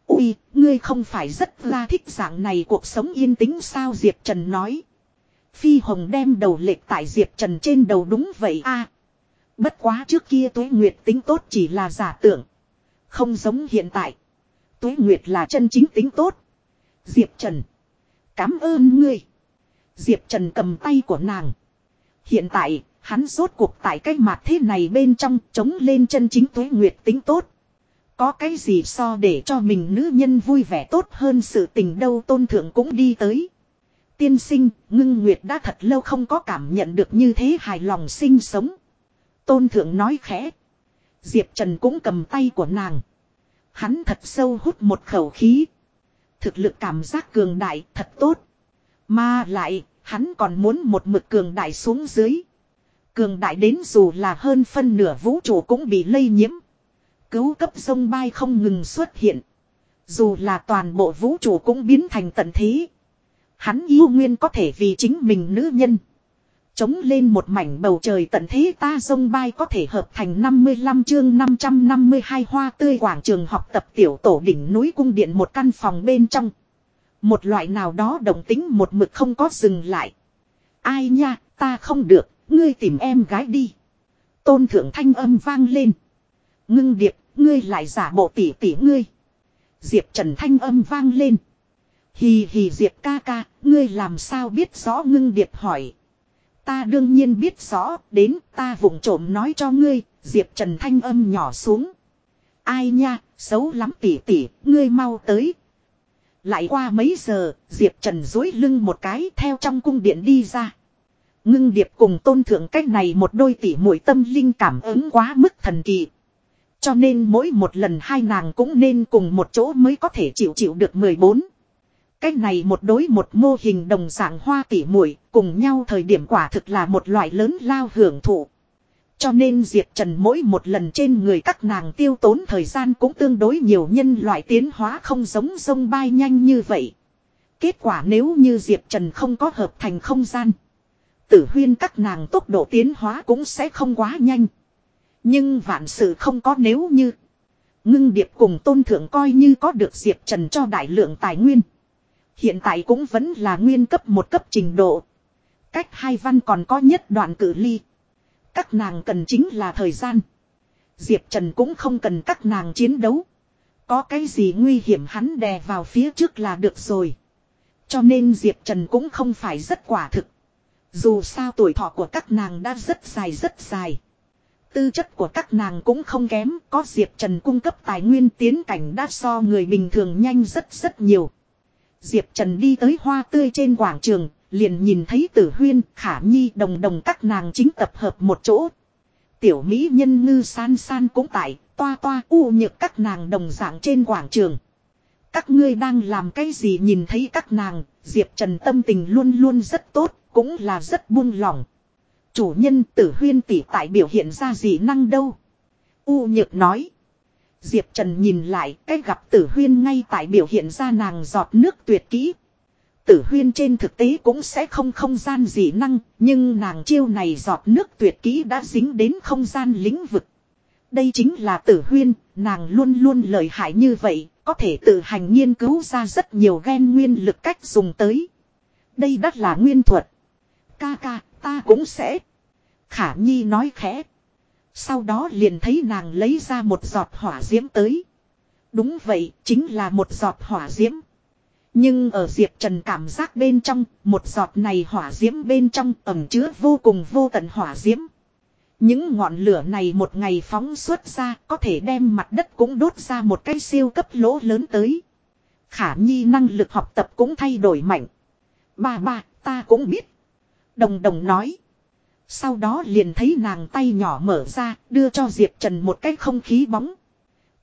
Ui, ngươi không phải rất là thích dạng này cuộc sống yên tĩnh sao Diệp Trần nói. Phi Hồng đem đầu lệch tại Diệp Trần trên đầu đúng vậy a à. Bất quá trước kia tuế nguyệt tính tốt chỉ là giả tưởng. Không giống hiện tại. Tuế nguyệt là chân chính tính tốt. Diệp Trần. Cảm ơn ngươi. Diệp Trần cầm tay của nàng. Hiện tại, hắn rốt cuộc tại cách mặt thế này bên trong chống lên chân chính tuế nguyệt tính tốt. Có cái gì so để cho mình nữ nhân vui vẻ tốt hơn sự tình đâu tôn thượng cũng đi tới. Tiên sinh, ngưng nguyệt đã thật lâu không có cảm nhận được như thế hài lòng sinh sống. Tôn thượng nói khẽ. Diệp Trần cũng cầm tay của nàng. Hắn thật sâu hút một khẩu khí. Thực lực cảm giác cường đại thật tốt. Mà lại, hắn còn muốn một mực cường đại xuống dưới. Cường đại đến dù là hơn phân nửa vũ trụ cũng bị lây nhiễm. Cứu cấp sông bay không ngừng xuất hiện. Dù là toàn bộ vũ trụ cũng biến thành tận thế. Hắn yêu nguyên có thể vì chính mình nữ nhân. Chống lên một mảnh bầu trời tận thế ta sông bay có thể hợp thành 55 chương 552 hoa tươi quảng trường học tập tiểu tổ đỉnh núi cung điện một căn phòng bên trong. Một loại nào đó đồng tính một mực không có dừng lại. Ai nha, ta không được, ngươi tìm em gái đi. Tôn thượng thanh âm vang lên. Ngưng điệp, ngươi lại giả bộ tỉ tỉ ngươi. Diệp Trần thanh âm vang lên. Hì hì Diệp ca ca, ngươi làm sao biết rõ ngưng điệp hỏi. Ta đương nhiên biết rõ, đến ta vụng trộm nói cho ngươi, Diệp Trần thanh âm nhỏ xuống. Ai nha, xấu lắm tỉ tỉ, ngươi mau tới. Lại qua mấy giờ, Diệp Trần dối lưng một cái theo trong cung điện đi ra. Ngưng điệp cùng tôn thượng cách này một đôi tỷ mũi tâm linh cảm ứng quá mức thần kỳ. Cho nên mỗi một lần hai nàng cũng nên cùng một chỗ mới có thể chịu chịu được 14. Cách này một đối một mô hình đồng dạng hoa tỉ muội cùng nhau thời điểm quả thực là một loại lớn lao hưởng thụ. Cho nên Diệp Trần mỗi một lần trên người các nàng tiêu tốn thời gian cũng tương đối nhiều nhân loại tiến hóa không giống sông bay nhanh như vậy. Kết quả nếu như Diệp Trần không có hợp thành không gian. Tử huyên các nàng tốc độ tiến hóa cũng sẽ không quá nhanh. Nhưng vạn sự không có nếu như. Ngưng điệp cùng tôn thượng coi như có được Diệp Trần cho đại lượng tài nguyên. Hiện tại cũng vẫn là nguyên cấp một cấp trình độ. Cách hai văn còn có nhất đoạn cử ly. Các nàng cần chính là thời gian. Diệp Trần cũng không cần các nàng chiến đấu. Có cái gì nguy hiểm hắn đè vào phía trước là được rồi. Cho nên Diệp Trần cũng không phải rất quả thực. Dù sao tuổi thọ của các nàng đã rất dài rất dài. Tư chất của các nàng cũng không kém, có Diệp Trần cung cấp tài nguyên tiến cảnh đã so người bình thường nhanh rất rất nhiều. Diệp Trần đi tới hoa tươi trên quảng trường, liền nhìn thấy tử huyên, khả nhi đồng đồng các nàng chính tập hợp một chỗ. Tiểu Mỹ nhân ngư san san cũng tại, toa toa u nhược các nàng đồng dạng trên quảng trường. Các ngươi đang làm cái gì nhìn thấy các nàng, Diệp Trần tâm tình luôn luôn rất tốt, cũng là rất buông lỏng. Chủ nhân tử huyên tỷ tại biểu hiện ra gì năng đâu. U nhược nói. Diệp Trần nhìn lại cái gặp tử huyên ngay tại biểu hiện ra nàng giọt nước tuyệt kỹ. Tử huyên trên thực tế cũng sẽ không không gian gì năng, nhưng nàng chiêu này giọt nước tuyệt kỹ đã dính đến không gian lĩnh vực. Đây chính là tử huyên, nàng luôn luôn lợi hại như vậy, có thể tự hành nghiên cứu ra rất nhiều gen nguyên lực cách dùng tới. Đây đắt là nguyên thuật. Ca ca, ta cũng sẽ. Khả Nhi nói khẽ. Sau đó liền thấy nàng lấy ra một giọt hỏa diễm tới. Đúng vậy, chính là một giọt hỏa diễm. Nhưng ở Diệp Trần cảm giác bên trong, một giọt này hỏa diễm bên trong ẩm chứa vô cùng vô tận hỏa diễm. Những ngọn lửa này một ngày phóng xuất ra có thể đem mặt đất cũng đốt ra một cái siêu cấp lỗ lớn tới. Khả nhi năng lực học tập cũng thay đổi mạnh. Ba ba, ta cũng biết. Đồng đồng nói. Sau đó liền thấy nàng tay nhỏ mở ra, đưa cho Diệp Trần một cái không khí bóng.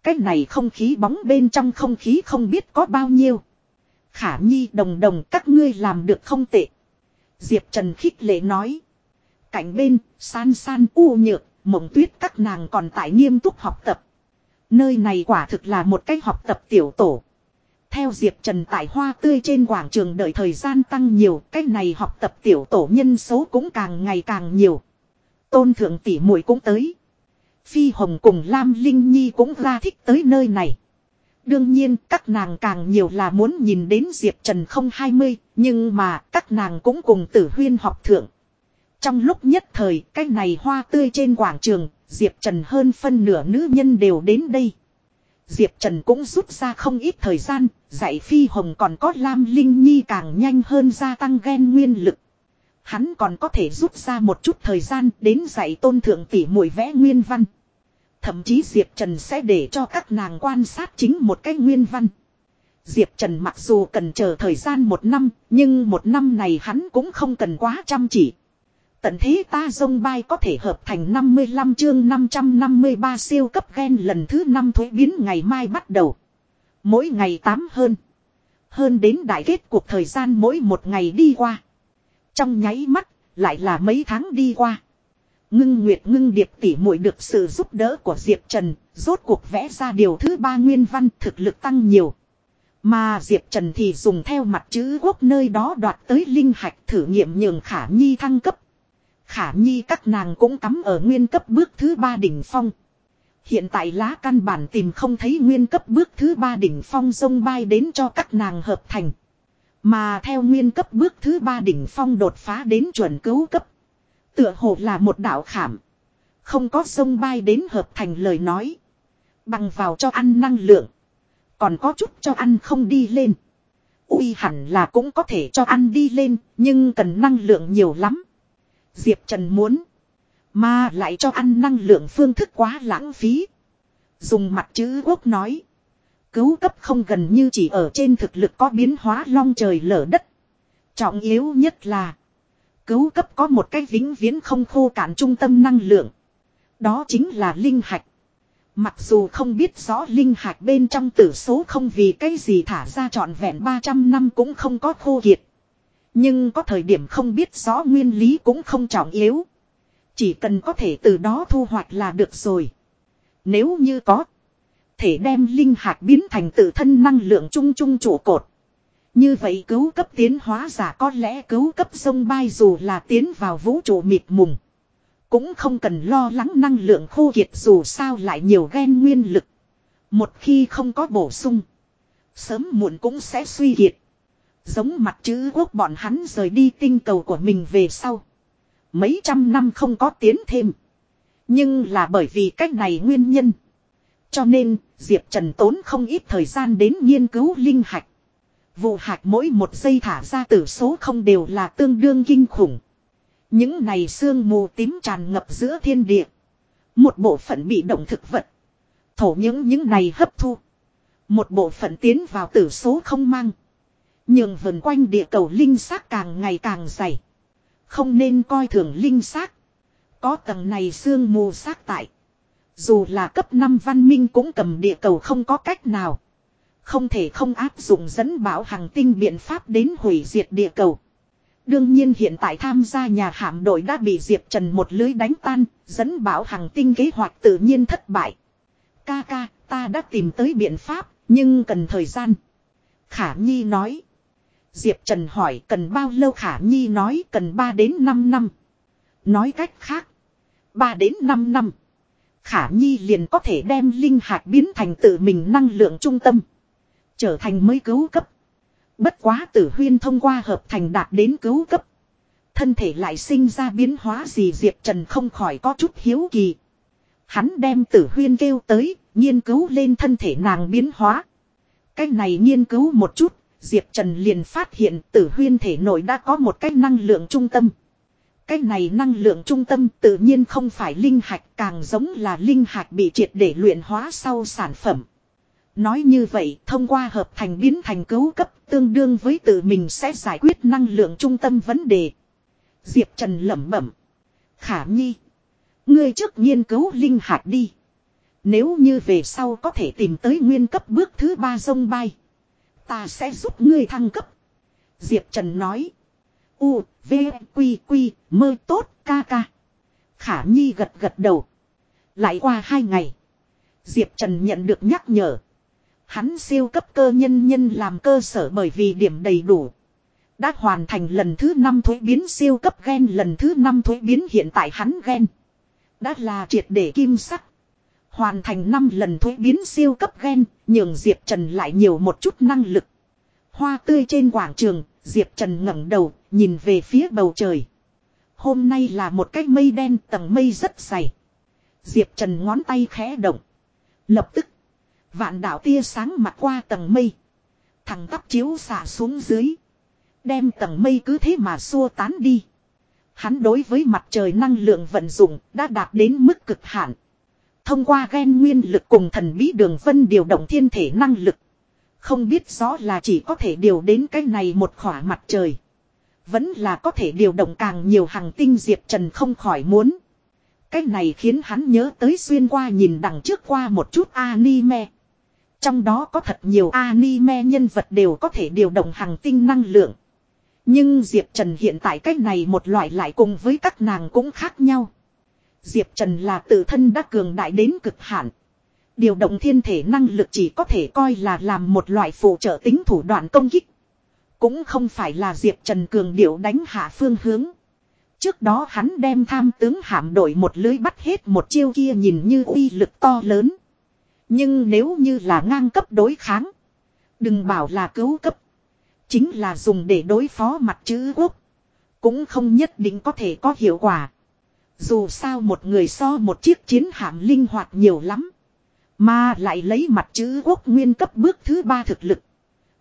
Cái này không khí bóng bên trong không khí không biết có bao nhiêu. Khả nhi đồng đồng các ngươi làm được không tệ. Diệp Trần khích lệ nói. Cạnh bên, san san u nhược, mộng tuyết các nàng còn tại nghiêm túc học tập. Nơi này quả thực là một cách học tập tiểu tổ. Theo Diệp Trần tại hoa tươi trên quảng trường đợi thời gian tăng nhiều, cái này học tập tiểu tổ nhân số cũng càng ngày càng nhiều. Tôn thượng tỷ muội cũng tới. Phi Hồng cùng Lam Linh Nhi cũng ra thích tới nơi này. Đương nhiên các nàng càng nhiều là muốn nhìn đến Diệp Trần không 20, nhưng mà các nàng cũng cùng tử huyên học thượng. Trong lúc nhất thời, cái này hoa tươi trên quảng trường, Diệp Trần hơn phân nửa nữ nhân đều đến đây. Diệp Trần cũng rút ra không ít thời gian, dạy Phi Hồng còn có Lam Linh Nhi càng nhanh hơn gia tăng gen nguyên lực. Hắn còn có thể rút ra một chút thời gian đến dạy tôn thượng tỷ mùi vẽ nguyên văn. Thậm chí Diệp Trần sẽ để cho các nàng quan sát chính một cái nguyên văn. Diệp Trần mặc dù cần chờ thời gian một năm, nhưng một năm này hắn cũng không cần quá chăm chỉ. Tận thế ta dông bay có thể hợp thành 55 chương 553 siêu cấp gen lần thứ 5 thuế biến ngày mai bắt đầu. Mỗi ngày 8 hơn. Hơn đến đại kết cuộc thời gian mỗi một ngày đi qua. Trong nháy mắt, lại là mấy tháng đi qua. Ngưng Nguyệt ngưng điệp tỉ muội được sự giúp đỡ của Diệp Trần, rốt cuộc vẽ ra điều thứ ba nguyên văn thực lực tăng nhiều. Mà Diệp Trần thì dùng theo mặt chữ quốc nơi đó đoạt tới linh hạch thử nghiệm nhường khả nhi thăng cấp. Khả nhi các nàng cũng cắm ở nguyên cấp bước thứ ba đỉnh phong. Hiện tại lá căn bản tìm không thấy nguyên cấp bước thứ ba đỉnh phong sông bay đến cho các nàng hợp thành. Mà theo nguyên cấp bước thứ ba đỉnh phong đột phá đến chuẩn cứu cấp. Tựa hồ là một đạo khảm. Không có sông bay đến hợp thành lời nói. Bằng vào cho ăn năng lượng. Còn có chút cho ăn không đi lên. Ui hẳn là cũng có thể cho ăn đi lên, nhưng cần năng lượng nhiều lắm. Diệp Trần muốn. Mà lại cho ăn năng lượng phương thức quá lãng phí. Dùng mặt chữ quốc nói. Cứu cấp không gần như chỉ ở trên thực lực có biến hóa long trời lở đất. Trọng yếu nhất là. Cứu cấp có một cái vĩnh viễn không khô cạn trung tâm năng lượng. Đó chính là linh hạch. Mặc dù không biết rõ linh hạch bên trong tử số không vì cái gì thả ra trọn vẹn 300 năm cũng không có khô kiệt. Nhưng có thời điểm không biết rõ nguyên lý cũng không trọng yếu. Chỉ cần có thể từ đó thu hoạch là được rồi. Nếu như có. Thể đem linh hạt biến thành tự thân năng lượng chung chung trụ cột. Như vậy cứu cấp tiến hóa giả có lẽ cứu cấp sông bay dù là tiến vào vũ trụ mịt mùng. Cũng không cần lo lắng năng lượng khô kiệt dù sao lại nhiều gen nguyên lực. Một khi không có bổ sung. Sớm muộn cũng sẽ suy kiệt. Giống mặt chữ quốc bọn hắn rời đi tinh cầu của mình về sau. Mấy trăm năm không có tiến thêm. Nhưng là bởi vì cách này nguyên nhân. Cho nên, Diệp Trần tốn không ít thời gian đến nghiên cứu linh hạch. Vụ hạch mỗi một giây thả ra tử số không đều là tương đương kinh khủng. Những này sương mù tím tràn ngập giữa thiên địa. Một bộ phận bị động thực vật. Thổ những những này hấp thu. Một bộ phận tiến vào tử số không mang. Nhường vần quanh địa cầu linh xác càng ngày càng dày. Không nên coi thường linh xác. Có tầng này sương mù xác tại. Dù là cấp 5 văn minh cũng cầm địa cầu không có cách nào. Không thể không áp dụng dẫn bảo hàng tinh biện pháp đến hủy diệt địa cầu. Đương nhiên hiện tại tham gia nhà hạm đội đã bị Diệp Trần một lưới đánh tan, dẫn bảo hàng tinh kế hoạch tự nhiên thất bại. Ca ca, ta đã tìm tới biện pháp, nhưng cần thời gian. Khả Nhi nói. Diệp Trần hỏi cần bao lâu Khả Nhi nói cần 3 đến 5 năm. Nói cách khác. 3 đến 5 năm. Khả Nhi liền có thể đem linh hạt biến thành tự mình năng lượng trung tâm. Trở thành mới cứu cấp. Bất quá tử huyên thông qua hợp thành đạt đến cứu cấp. Thân thể lại sinh ra biến hóa gì Diệp Trần không khỏi có chút hiếu kỳ. Hắn đem tử huyên kêu tới, nghiên cứu lên thân thể nàng biến hóa. Cách này nghiên cứu một chút, Diệp Trần liền phát hiện tử huyên thể nội đã có một cái năng lượng trung tâm. Cái này năng lượng trung tâm tự nhiên không phải linh hạch càng giống là linh hạch bị triệt để luyện hóa sau sản phẩm. Nói như vậy, thông qua hợp thành biến thành cấu cấp tương đương với tự mình sẽ giải quyết năng lượng trung tâm vấn đề. Diệp Trần lẩm bẩm. Khả nhi. Ngươi trước nghiên cứu linh hạt đi. Nếu như về sau có thể tìm tới nguyên cấp bước thứ ba sông bay. Ta sẽ giúp ngươi thăng cấp. Diệp Trần nói. U, V, Quy, Quy, mơ tốt, ca ca. Khả Nhi gật gật đầu. Lại qua hai ngày. Diệp Trần nhận được nhắc nhở. Hắn siêu cấp cơ nhân nhân làm cơ sở bởi vì điểm đầy đủ. Đã hoàn thành lần thứ năm thuế biến siêu cấp gen lần thứ năm thuế biến hiện tại hắn gen. Đã là triệt để kim sắc. Hoàn thành 5 lần thuế biến siêu cấp gen, nhường Diệp Trần lại nhiều một chút năng lực. Hoa tươi trên quảng trường, Diệp Trần ngẩng đầu, nhìn về phía bầu trời. Hôm nay là một cái mây đen tầng mây rất dày. Diệp Trần ngón tay khẽ động. Lập tức, vạn đạo tia sáng mặt qua tầng mây. Thằng tắp chiếu xả xuống dưới. Đem tầng mây cứ thế mà xua tán đi. Hắn đối với mặt trời năng lượng vận dụng đã đạt đến mức cực hạn. Thông qua ghen nguyên lực cùng thần bí đường vân điều động thiên thể năng lực. Không biết rõ là chỉ có thể điều đến cái này một khỏa mặt trời. Vẫn là có thể điều động càng nhiều hàng tinh Diệp Trần không khỏi muốn. Cái này khiến hắn nhớ tới xuyên qua nhìn đằng trước qua một chút anime. Trong đó có thật nhiều anime nhân vật đều có thể điều động hàng tinh năng lượng. Nhưng Diệp Trần hiện tại cách này một loại lại cùng với các nàng cũng khác nhau. Diệp Trần là tự thân đã cường đại đến cực hạn. Điều động thiên thể năng lực chỉ có thể coi là làm một loại phụ trợ tính thủ đoạn công kích. Cũng không phải là Diệp Trần cường điệu đánh hạ phương hướng. Trước đó hắn đem tham tướng hạm đội một lưới bắt hết một chiêu kia nhìn như uy lực to lớn. Nhưng nếu như là ngang cấp đối kháng. Đừng bảo là cứu cấp. Chính là dùng để đối phó mặt chữ quốc. Cũng không nhất định có thể có hiệu quả. Dù sao một người so một chiếc chiến hạm linh hoạt nhiều lắm. Mà lại lấy mặt chữ quốc nguyên cấp bước thứ ba thực lực.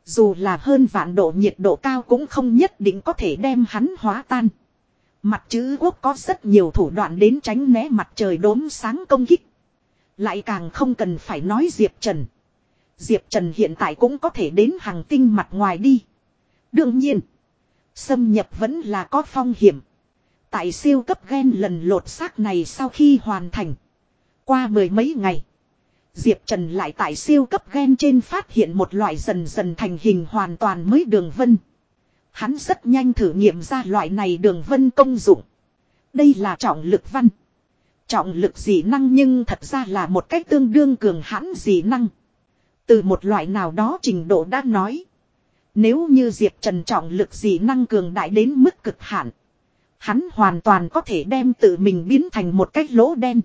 Dù là hơn vạn độ nhiệt độ cao cũng không nhất định có thể đem hắn hóa tan. Mặt chữ quốc có rất nhiều thủ đoạn đến tránh né mặt trời đốm sáng công kích. Lại càng không cần phải nói Diệp Trần. Diệp Trần hiện tại cũng có thể đến hàng tinh mặt ngoài đi. Đương nhiên, xâm nhập vẫn là có phong hiểm. Tại siêu cấp gen lần lột xác này sau khi hoàn thành. Qua mười mấy ngày. Diệp Trần lại tại siêu cấp gen trên phát hiện một loại dần dần thành hình hoàn toàn mới đường vân. Hắn rất nhanh thử nghiệm ra loại này đường vân công dụng. Đây là trọng lực văn. Trọng lực dị năng nhưng thật ra là một cách tương đương cường hãn dị năng. Từ một loại nào đó trình độ đã nói. Nếu như Diệp Trần trọng lực dị năng cường đại đến mức cực hạn. Hắn hoàn toàn có thể đem tự mình biến thành một cái lỗ đen.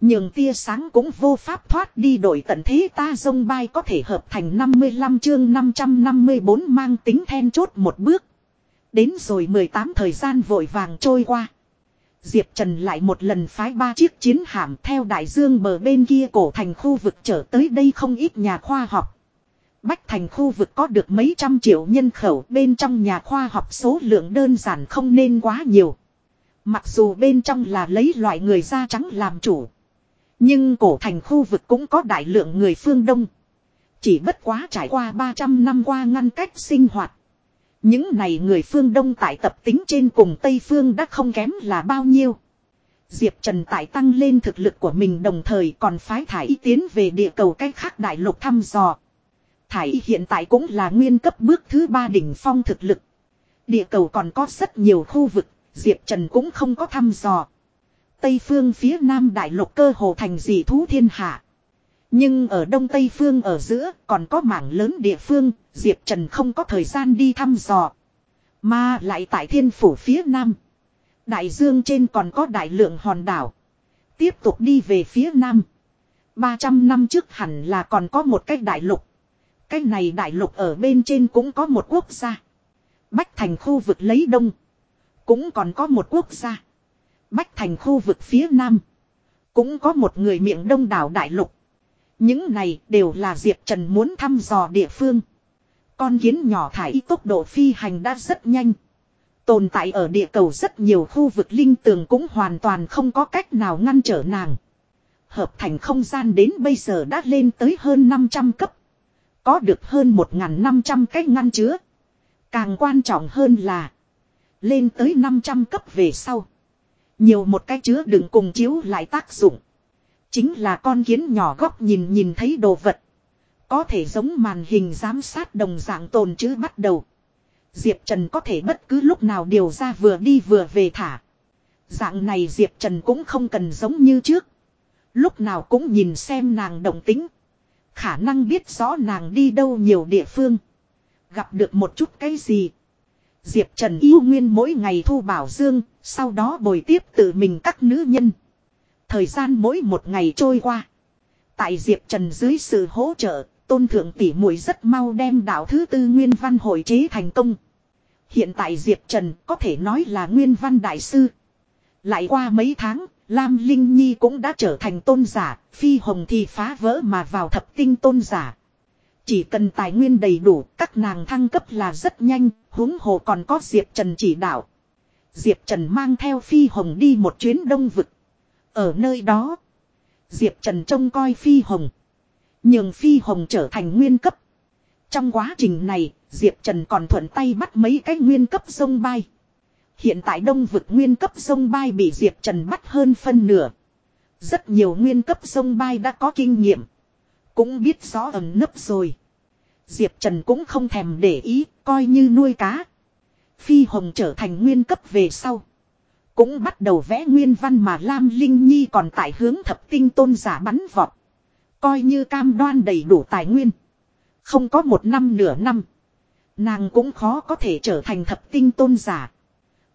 Nhưng tia sáng cũng vô pháp thoát đi đổi tận thế ta dông bay có thể hợp thành 55 chương 554 mang tính then chốt một bước. Đến rồi 18 thời gian vội vàng trôi qua. Diệp Trần lại một lần phái ba chiếc chiến hạm theo đại dương bờ bên kia cổ thành khu vực trở tới đây không ít nhà khoa học. Bách thành khu vực có được mấy trăm triệu nhân khẩu, bên trong nhà khoa học số lượng đơn giản không nên quá nhiều. Mặc dù bên trong là lấy loại người da trắng làm chủ. Nhưng cổ thành khu vực cũng có đại lượng người phương Đông. Chỉ bất quá trải qua 300 năm qua ngăn cách sinh hoạt. Những này người phương Đông tại tập tính trên cùng Tây phương đã không kém là bao nhiêu. Diệp Trần tại tăng lên thực lực của mình đồng thời còn phái thải ý tiến về địa cầu cách khác đại lục thăm dò. Thải hiện tại cũng là nguyên cấp bước thứ ba đỉnh phong thực lực. Địa cầu còn có rất nhiều khu vực, Diệp Trần cũng không có thăm dò. Tây phương phía nam đại lục cơ hồ thành dị thú thiên hạ. Nhưng ở đông tây phương ở giữa còn có mảng lớn địa phương, Diệp Trần không có thời gian đi thăm dò. Mà lại tại thiên phủ phía nam. Đại dương trên còn có đại lượng hòn đảo. Tiếp tục đi về phía nam. 300 năm trước hẳn là còn có một cái đại lục. Cái này đại lục ở bên trên cũng có một quốc gia. Bách thành khu vực lấy đông. Cũng còn có một quốc gia. Bách thành khu vực phía nam. Cũng có một người miệng đông đảo đại lục. Những này đều là Diệp Trần muốn thăm dò địa phương. Con kiến nhỏ thải tốc độ phi hành đã rất nhanh. Tồn tại ở địa cầu rất nhiều khu vực linh tường cũng hoàn toàn không có cách nào ngăn trở nàng. Hợp thành không gian đến bây giờ đã lên tới hơn 500 cấp. Có được hơn 1.500 cách ngăn chứa. Càng quan trọng hơn là. Lên tới 500 cấp về sau. Nhiều một cái chứa đựng cùng chiếu lại tác dụng. Chính là con kiến nhỏ góc nhìn nhìn thấy đồ vật. Có thể giống màn hình giám sát đồng dạng tồn chứ bắt đầu. Diệp Trần có thể bất cứ lúc nào điều ra vừa đi vừa về thả. Dạng này Diệp Trần cũng không cần giống như trước. Lúc nào cũng nhìn xem nàng động tính. Khả năng biết rõ nàng đi đâu nhiều địa phương. Gặp được một chút cái gì. Diệp Trần yêu nguyên mỗi ngày thu bảo dương, sau đó bồi tiếp tự mình các nữ nhân. Thời gian mỗi một ngày trôi qua. Tại Diệp Trần dưới sự hỗ trợ, tôn thượng tỷ muội rất mau đem đạo thứ tư nguyên văn hội chế thành công. Hiện tại Diệp Trần có thể nói là nguyên văn đại sư. Lại qua mấy tháng, Lam Linh Nhi cũng đã trở thành tôn giả, Phi Hồng thì phá vỡ mà vào thập tinh tôn giả. Chỉ cần tài nguyên đầy đủ, các nàng thăng cấp là rất nhanh, huống hồ còn có Diệp Trần chỉ đạo. Diệp Trần mang theo Phi Hồng đi một chuyến đông vực. Ở nơi đó, Diệp Trần trông coi Phi Hồng. Nhưng Phi Hồng trở thành nguyên cấp. Trong quá trình này, Diệp Trần còn thuận tay bắt mấy cái nguyên cấp sông bay. Hiện tại đông vực nguyên cấp sông bay bị Diệp Trần bắt hơn phân nửa. Rất nhiều nguyên cấp sông bay đã có kinh nghiệm. Cũng biết rõ ẩn nấp rồi. Diệp Trần cũng không thèm để ý, coi như nuôi cá. Phi Hồng trở thành nguyên cấp về sau. Cũng bắt đầu vẽ nguyên văn mà Lam Linh Nhi còn tại hướng thập tinh tôn giả bắn vọt. Coi như cam đoan đầy đủ tài nguyên. Không có một năm nửa năm. Nàng cũng khó có thể trở thành thập tinh tôn giả.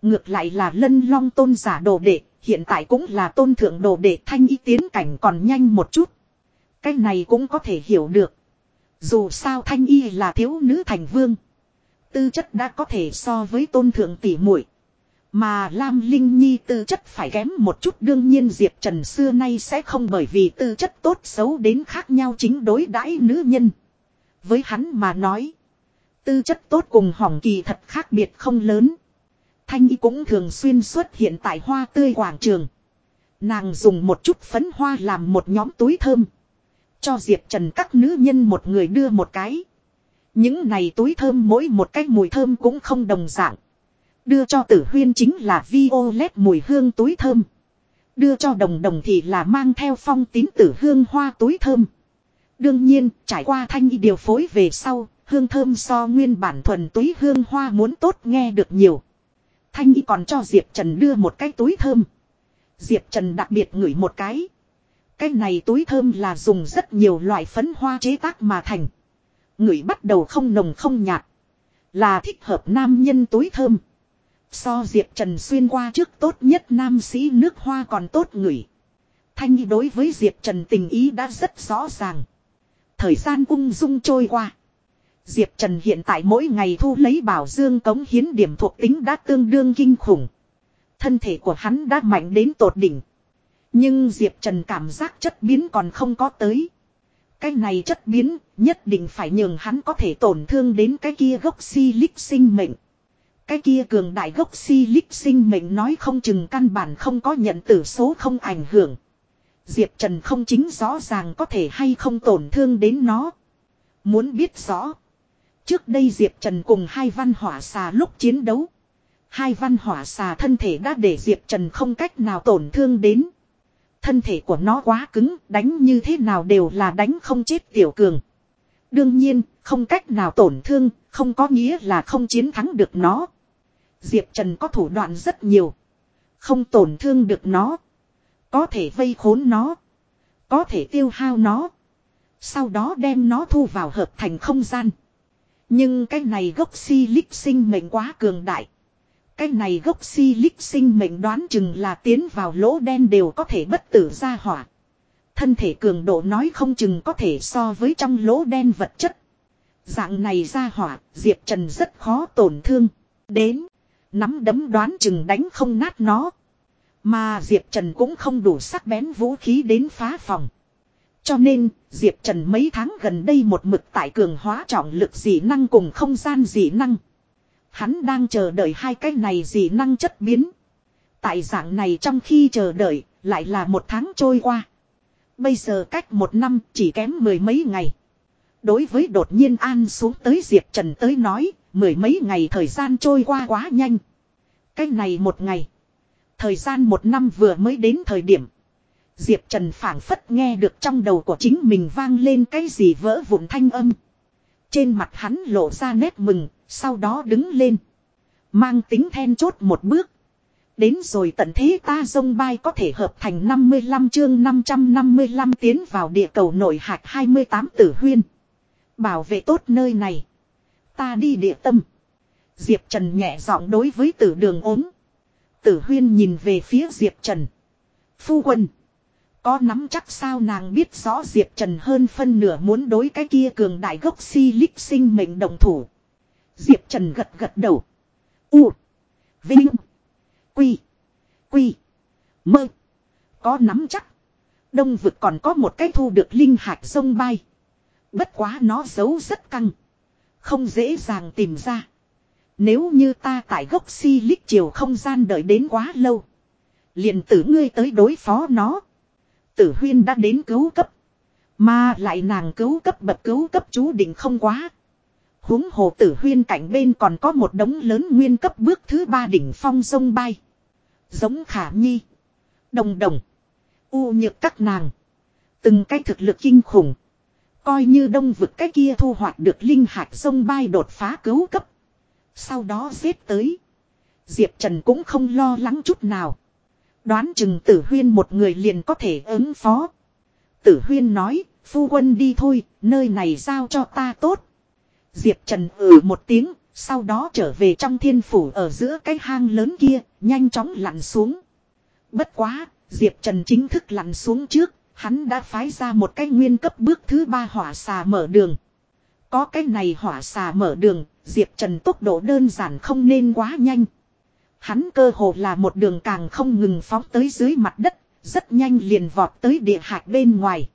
Ngược lại là lân long tôn giả đồ đệ, hiện tại cũng là tôn thượng đồ đệ thanh y tiến cảnh còn nhanh một chút. Cái này cũng có thể hiểu được. Dù sao thanh y là thiếu nữ thành vương. Tư chất đã có thể so với tôn thượng tỷ muội Mà Lam Linh Nhi tư chất phải kém một chút đương nhiên Diệp Trần xưa nay sẽ không bởi vì tư chất tốt xấu đến khác nhau chính đối đãi nữ nhân. Với hắn mà nói. Tư chất tốt cùng hỏng kỳ thật khác biệt không lớn. Thanh y cũng thường xuyên xuất hiện tại hoa tươi quảng trường. Nàng dùng một chút phấn hoa làm một nhóm túi thơm. Cho Diệp Trần các nữ nhân một người đưa một cái. Những này túi thơm mỗi một cái mùi thơm cũng không đồng dạng. Đưa cho tử huyên chính là violet mùi hương túi thơm. Đưa cho đồng đồng thì là mang theo phong tín tử hương hoa túi thơm. Đương nhiên, trải qua thanh y điều phối về sau, hương thơm so nguyên bản thuần túy hương hoa muốn tốt nghe được nhiều. Thanh y còn cho Diệp Trần đưa một cái túi thơm. Diệp Trần đặc biệt ngửi một cái. Cái này túi thơm là dùng rất nhiều loại phấn hoa chế tác mà thành. Ngửi bắt đầu không nồng không nhạt. Là thích hợp nam nhân túi thơm. So Diệp Trần xuyên qua trước tốt nhất nam sĩ nước hoa còn tốt ngửi. Thanh y đối với Diệp Trần tình ý đã rất rõ ràng. Thời gian ung dung trôi qua. Diệp Trần hiện tại mỗi ngày thu lấy bảo dương cống hiến điểm thuộc tính đã tương đương kinh khủng. Thân thể của hắn đã mạnh đến tột đỉnh. Nhưng Diệp Trần cảm giác chất biến còn không có tới. Cái này chất biến nhất định phải nhường hắn có thể tổn thương đến cái kia gốc si lích sinh mệnh. Cái kia cường đại gốc si lích sinh mệnh nói không chừng căn bản không có nhận tử số không ảnh hưởng. Diệp Trần không chính rõ ràng có thể hay không tổn thương đến nó. Muốn biết rõ. Trước đây Diệp Trần cùng hai văn hỏa xà lúc chiến đấu. Hai văn hỏa xà thân thể đã để Diệp Trần không cách nào tổn thương đến. Thân thể của nó quá cứng, đánh như thế nào đều là đánh không chết tiểu cường. Đương nhiên, không cách nào tổn thương, không có nghĩa là không chiến thắng được nó. Diệp Trần có thủ đoạn rất nhiều. Không tổn thương được nó. Có thể vây khốn nó. Có thể tiêu hao nó. Sau đó đem nó thu vào hợp thành không gian. Nhưng cái này gốc si lích sinh mệnh quá cường đại. Cái này gốc si lích sinh mệnh đoán chừng là tiến vào lỗ đen đều có thể bất tử ra hỏa. Thân thể cường độ nói không chừng có thể so với trong lỗ đen vật chất. Dạng này ra hỏa, Diệp Trần rất khó tổn thương. Đến, nắm đấm đoán chừng đánh không nát nó. Mà Diệp Trần cũng không đủ sắc bén vũ khí đến phá phòng. Cho nên, Diệp Trần mấy tháng gần đây một mực tại cường hóa trọng lực dị năng cùng không gian dị năng. Hắn đang chờ đợi hai cái này dị năng chất biến. Tại dạng này trong khi chờ đợi, lại là một tháng trôi qua. Bây giờ cách một năm chỉ kém mười mấy ngày. Đối với đột nhiên an xuống tới Diệp Trần tới nói, mười mấy ngày thời gian trôi qua quá nhanh. Cách này một ngày. Thời gian một năm vừa mới đến thời điểm. Diệp Trần phảng phất nghe được trong đầu của chính mình vang lên cái gì vỡ vụn thanh âm. Trên mặt hắn lộ ra nét mừng, sau đó đứng lên. Mang tính then chốt một bước. Đến rồi tận thế ta dông bay có thể hợp thành 55 chương 555 tiến vào địa cầu nội hạch 28 tử huyên. Bảo vệ tốt nơi này. Ta đi địa tâm. Diệp Trần nhẹ giọng đối với tử đường ốm. Tử huyên nhìn về phía Diệp Trần. Phu quân. Có nắm chắc sao nàng biết rõ Diệp Trần hơn phân nửa muốn đối cái kia cường đại gốc si lích sinh mệnh đồng thủ. Diệp Trần gật gật đầu. U. Vinh. Quy. Quy. Mơ. Có nắm chắc. Đông vực còn có một cái thu được linh hạt sông bay. Bất quá nó giấu rất căng. Không dễ dàng tìm ra. Nếu như ta tại gốc si lích chiều không gian đợi đến quá lâu. liền tử ngươi tới đối phó nó. Tử huyên đã đến cứu cấp. Mà lại nàng cứu cấp bậc cứu cấp chú định không quá. huống hồ tử huyên cạnh bên còn có một đống lớn nguyên cấp bước thứ ba đỉnh phong sông bay. Giống khả nhi. Đồng đồng. U nhược các nàng. Từng cái thực lực kinh khủng. Coi như đông vực cái kia thu hoạch được linh hạt sông bay đột phá cứu cấp. Sau đó xếp tới. Diệp Trần cũng không lo lắng chút nào. Đoán chừng tử huyên một người liền có thể ứng phó. Tử huyên nói, phu quân đi thôi, nơi này giao cho ta tốt. Diệp Trần ừ một tiếng, sau đó trở về trong thiên phủ ở giữa cái hang lớn kia, nhanh chóng lặn xuống. Bất quá, Diệp Trần chính thức lặn xuống trước, hắn đã phái ra một cái nguyên cấp bước thứ ba hỏa xà mở đường. Có cái này hỏa xà mở đường, Diệp Trần tốc độ đơn giản không nên quá nhanh. Hắn cơ hồ là một đường càng không ngừng phóng tới dưới mặt đất, rất nhanh liền vọt tới địa hạch bên ngoài.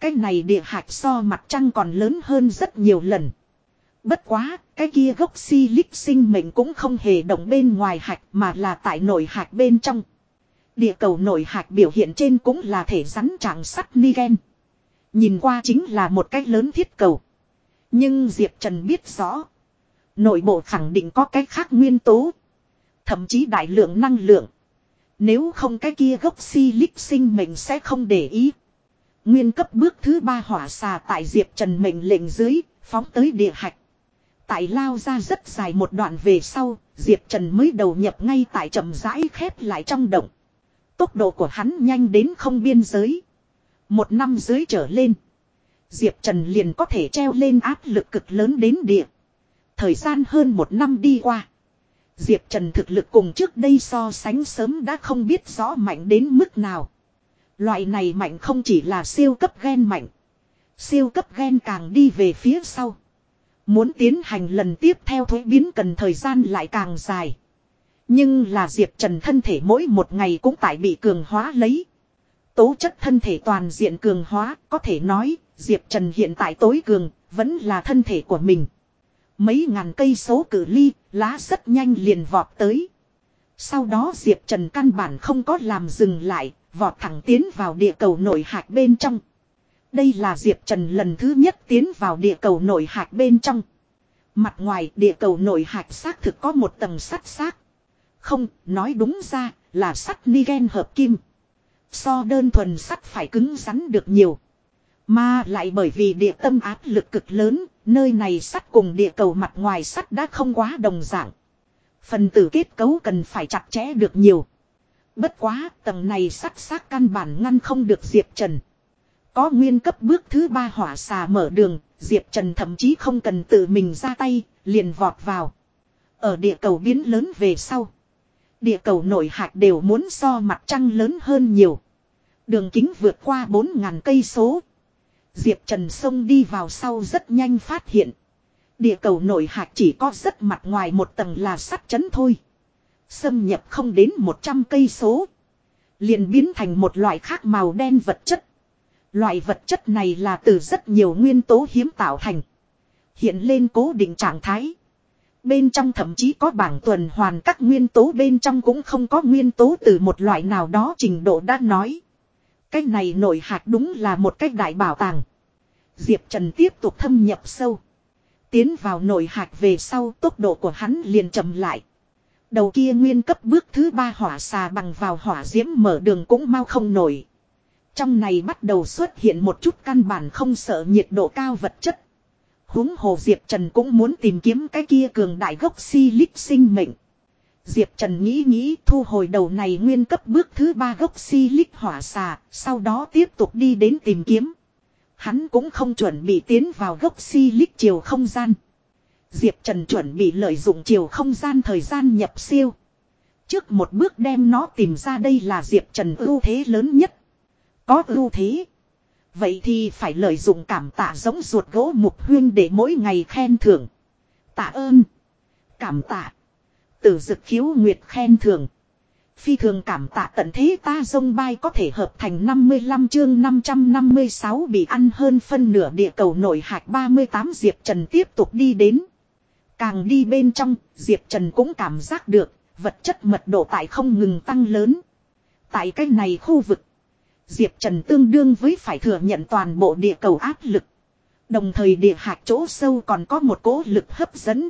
Cái này địa hạch so mặt trăng còn lớn hơn rất nhiều lần. Bất quá, cái kia gốc si lích sinh mệnh cũng không hề động bên ngoài hạch mà là tại nội hạch bên trong. Địa cầu nội hạch biểu hiện trên cũng là thể rắn trạng sắt nigen. Nhìn qua chính là một cái lớn thiết cầu. Nhưng Diệp Trần biết rõ. Nội bộ khẳng định có cái khác nguyên tố. Thậm chí đại lượng năng lượng. Nếu không cái kia gốc si lích sinh mệnh sẽ không để ý. Nguyên cấp bước thứ ba hỏa xà tại Diệp Trần mệnh lệnh dưới, phóng tới địa hạch. Tại lao ra rất dài một đoạn về sau, Diệp Trần mới đầu nhập ngay tại chậm rãi khép lại trong động. Tốc độ của hắn nhanh đến không biên giới. Một năm dưới trở lên. Diệp Trần liền có thể treo lên áp lực cực lớn đến địa. Thời gian hơn một năm đi qua. Diệp Trần thực lực cùng trước đây so sánh sớm đã không biết rõ mạnh đến mức nào. Loại này mạnh không chỉ là siêu cấp gen mạnh. Siêu cấp gen càng đi về phía sau. Muốn tiến hành lần tiếp theo thuế biến cần thời gian lại càng dài. Nhưng là Diệp Trần thân thể mỗi một ngày cũng tại bị cường hóa lấy. Tố chất thân thể toàn diện cường hóa, có thể nói, Diệp Trần hiện tại tối cường, vẫn là thân thể của mình. Mấy ngàn cây số cử ly, lá rất nhanh liền vọt tới. Sau đó Diệp Trần căn bản không có làm dừng lại, vọt thẳng tiến vào địa cầu nội hạt bên trong. Đây là Diệp Trần lần thứ nhất tiến vào địa cầu nội hạt bên trong. Mặt ngoài địa cầu nội hạt xác thực có một tầng sắt xác. Không, nói đúng ra là sắt nigen hợp kim. So đơn thuần sắt phải cứng rắn được nhiều. Mà lại bởi vì địa tâm áp lực cực lớn, nơi này sắt cùng địa cầu mặt ngoài sắt đã không quá đồng dạng. Phần tử kết cấu cần phải chặt chẽ được nhiều. Bất quá, tầng này sắt xác căn bản ngăn không được Diệp Trần. Có nguyên cấp bước thứ ba hỏa xà mở đường, Diệp Trần thậm chí không cần tự mình ra tay, liền vọt vào. Ở địa cầu biến lớn về sau. Địa cầu nội hạt đều muốn so mặt trăng lớn hơn nhiều. Đường kính vượt qua 4.000 cây số. Diệp Trần sông đi vào sau rất nhanh phát hiện. Địa cầu nổi hạt chỉ có rất mặt ngoài một tầng là sắt chấn thôi. Xâm nhập không đến 100 cây số. Liền biến thành một loại khác màu đen vật chất. Loại vật chất này là từ rất nhiều nguyên tố hiếm tạo thành. Hiện lên cố định trạng thái. Bên trong thậm chí có bảng tuần hoàn các nguyên tố bên trong cũng không có nguyên tố từ một loại nào đó trình độ đã nói. Cái này nội hạt đúng là một cách đại bảo tàng. Diệp Trần tiếp tục thâm nhập sâu. Tiến vào nội hạt về sau, tốc độ của hắn liền chậm lại. Đầu kia nguyên cấp bước thứ ba hỏa xà bằng vào hỏa diễm mở đường cũng mau không nổi. Trong này bắt đầu xuất hiện một chút căn bản không sợ nhiệt độ cao vật chất. Húng hồ Diệp Trần cũng muốn tìm kiếm cái kia cường đại gốc si lích sinh mệnh. Diệp Trần nghĩ nghĩ thu hồi đầu này nguyên cấp bước thứ ba gốc si lích hỏa xà, sau đó tiếp tục đi đến tìm kiếm. Hắn cũng không chuẩn bị tiến vào gốc si lích chiều không gian. Diệp Trần chuẩn bị lợi dụng chiều không gian thời gian nhập siêu. Trước một bước đem nó tìm ra đây là Diệp Trần ưu thế lớn nhất. Có ưu thế. Vậy thì phải lợi dụng cảm tạ giống ruột gỗ mục huyên để mỗi ngày khen thưởng. Tạ ơn. Cảm tạ. Tử dực khiếu nguyệt khen thưởng. Phi thường cảm tạ tận thế ta dông bay có thể hợp thành 55 chương 556 bị ăn hơn phân nửa địa cầu nội hạch 38 Diệp Trần tiếp tục đi đến. Càng đi bên trong, Diệp Trần cũng cảm giác được, vật chất mật độ tại không ngừng tăng lớn. Tại cái này khu vực, Diệp Trần tương đương với phải thừa nhận toàn bộ địa cầu áp lực. Đồng thời địa hạt chỗ sâu còn có một cố lực hấp dẫn.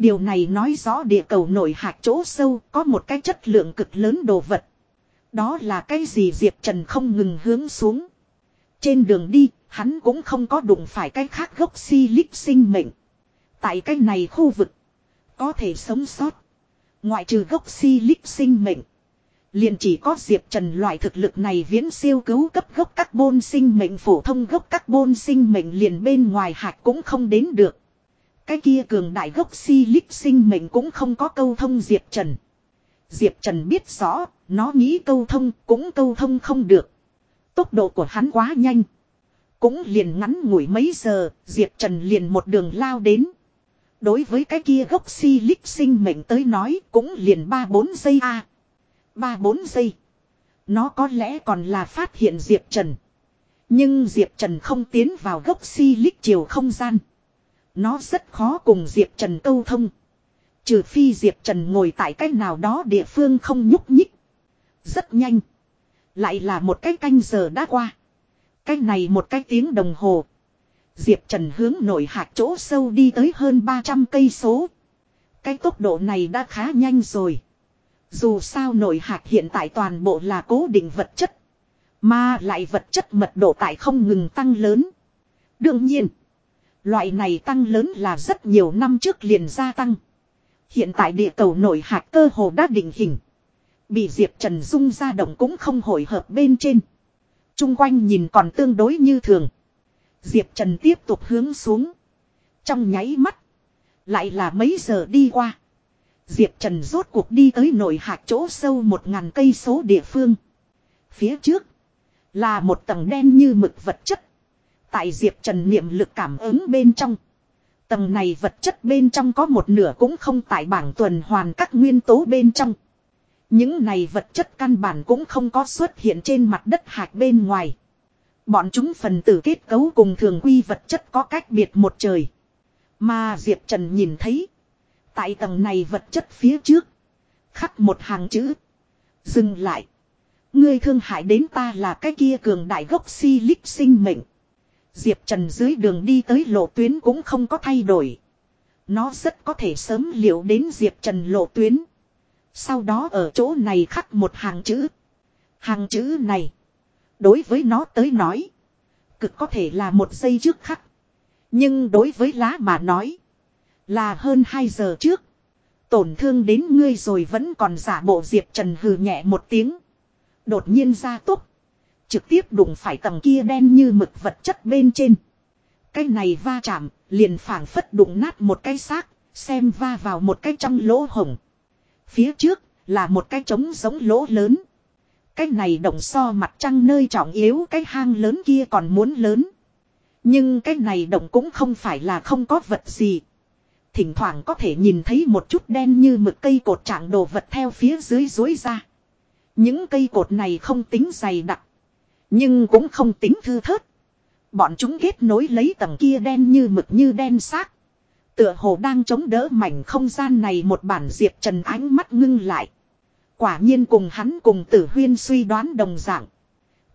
Điều này nói rõ địa cầu nổi hạt chỗ sâu có một cái chất lượng cực lớn đồ vật. Đó là cái gì Diệp Trần không ngừng hướng xuống. Trên đường đi, hắn cũng không có đụng phải cái khác gốc si lích sinh mệnh. Tại cái này khu vực, có thể sống sót. Ngoại trừ gốc si lích sinh mệnh. Liền chỉ có Diệp Trần loại thực lực này viễn siêu cứu cấp gốc carbon sinh mệnh phổ thông gốc carbon sinh mệnh liền bên ngoài hạt cũng không đến được. Cái kia cường đại gốc si lích sinh mệnh cũng không có câu thông Diệp Trần. Diệp Trần biết rõ, nó nghĩ câu thông cũng câu thông không được. Tốc độ của hắn quá nhanh. Cũng liền ngắn ngủi mấy giờ, Diệp Trần liền một đường lao đến. Đối với cái kia gốc si lích sinh mệnh tới nói cũng liền 3-4 giây a 3-4 giây. Nó có lẽ còn là phát hiện Diệp Trần. Nhưng Diệp Trần không tiến vào gốc si lích chiều không gian. Nó rất khó cùng Diệp Trần câu thông. Trừ phi Diệp Trần ngồi tại cách nào đó địa phương không nhúc nhích. Rất nhanh. Lại là một cái canh giờ đã qua. Cái này một cái tiếng đồng hồ. Diệp Trần hướng nổi hạt chỗ sâu đi tới hơn 300 cây số. Cái tốc độ này đã khá nhanh rồi. Dù sao nổi hạt hiện tại toàn bộ là cố định vật chất. Mà lại vật chất mật độ tại không ngừng tăng lớn. Đương nhiên. Loại này tăng lớn là rất nhiều năm trước liền gia tăng. Hiện tại địa cầu nổi hạt cơ hồ đã định hình. Bị Diệp Trần Dung ra động cũng không hồi hợp bên trên. Trung quanh nhìn còn tương đối như thường. Diệp Trần tiếp tục hướng xuống. Trong nháy mắt. Lại là mấy giờ đi qua. Diệp Trần rốt cuộc đi tới nội hạt chỗ sâu một ngàn cây số địa phương. Phía trước. Là một tầng đen như mực vật chất. Tại Diệp Trần niệm lực cảm ứng bên trong. Tầng này vật chất bên trong có một nửa cũng không tại bảng tuần hoàn các nguyên tố bên trong. Những này vật chất căn bản cũng không có xuất hiện trên mặt đất hạt bên ngoài. Bọn chúng phần tử kết cấu cùng thường quy vật chất có cách biệt một trời. Mà Diệp Trần nhìn thấy. Tại tầng này vật chất phía trước. Khắc một hàng chữ. Dừng lại. Ngươi thương hại đến ta là cái kia cường đại gốc si lích sinh mệnh. Diệp Trần dưới đường đi tới lộ tuyến cũng không có thay đổi. Nó rất có thể sớm liệu đến Diệp Trần lộ tuyến. Sau đó ở chỗ này khắc một hàng chữ. Hàng chữ này. Đối với nó tới nói. Cực có thể là một giây trước khắc. Nhưng đối với lá mà nói. Là hơn 2 giờ trước. Tổn thương đến ngươi rồi vẫn còn giả bộ Diệp Trần hừ nhẹ một tiếng. Đột nhiên ra túc. Trực tiếp đụng phải tầng kia đen như mực vật chất bên trên. Cái này va chạm, liền phảng phất đụng nát một cái xác, xem va vào một cái trong lỗ hồng. Phía trước, là một cái trống giống lỗ lớn. Cái này động so mặt trăng nơi trọng yếu cái hang lớn kia còn muốn lớn. Nhưng cái này động cũng không phải là không có vật gì. Thỉnh thoảng có thể nhìn thấy một chút đen như mực cây cột trạng đồ vật theo phía dưới dối ra. Những cây cột này không tính dày đặc. Nhưng cũng không tính thư thớt. Bọn chúng kết nối lấy tầng kia đen như mực như đen xác. Tựa hồ đang chống đỡ mảnh không gian này một bản diệp trần ánh mắt ngưng lại. Quả nhiên cùng hắn cùng tử huyên suy đoán đồng dạng.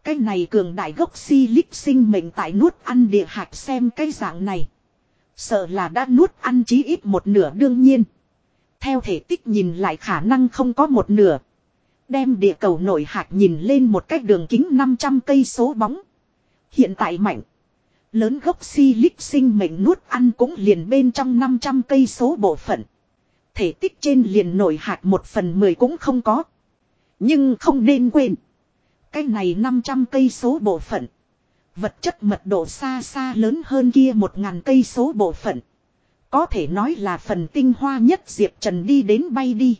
Cái này cường đại gốc si lích sinh mệnh tại nuốt ăn địa hạt xem cái dạng này. Sợ là đã nuốt ăn chí ít một nửa đương nhiên. Theo thể tích nhìn lại khả năng không có một nửa. Đem địa cầu nổi hạt nhìn lên một cách đường kính 500 cây số bóng. Hiện tại mạnh. Lớn gốc si lích sinh mệnh nuốt ăn cũng liền bên trong 500 cây số bộ phận. Thể tích trên liền nổi hạt một phần mười cũng không có. Nhưng không nên quên. Cái này 500 cây số bộ phận. Vật chất mật độ xa xa lớn hơn kia một ngàn cây số bộ phận. Có thể nói là phần tinh hoa nhất Diệp Trần đi đến bay đi.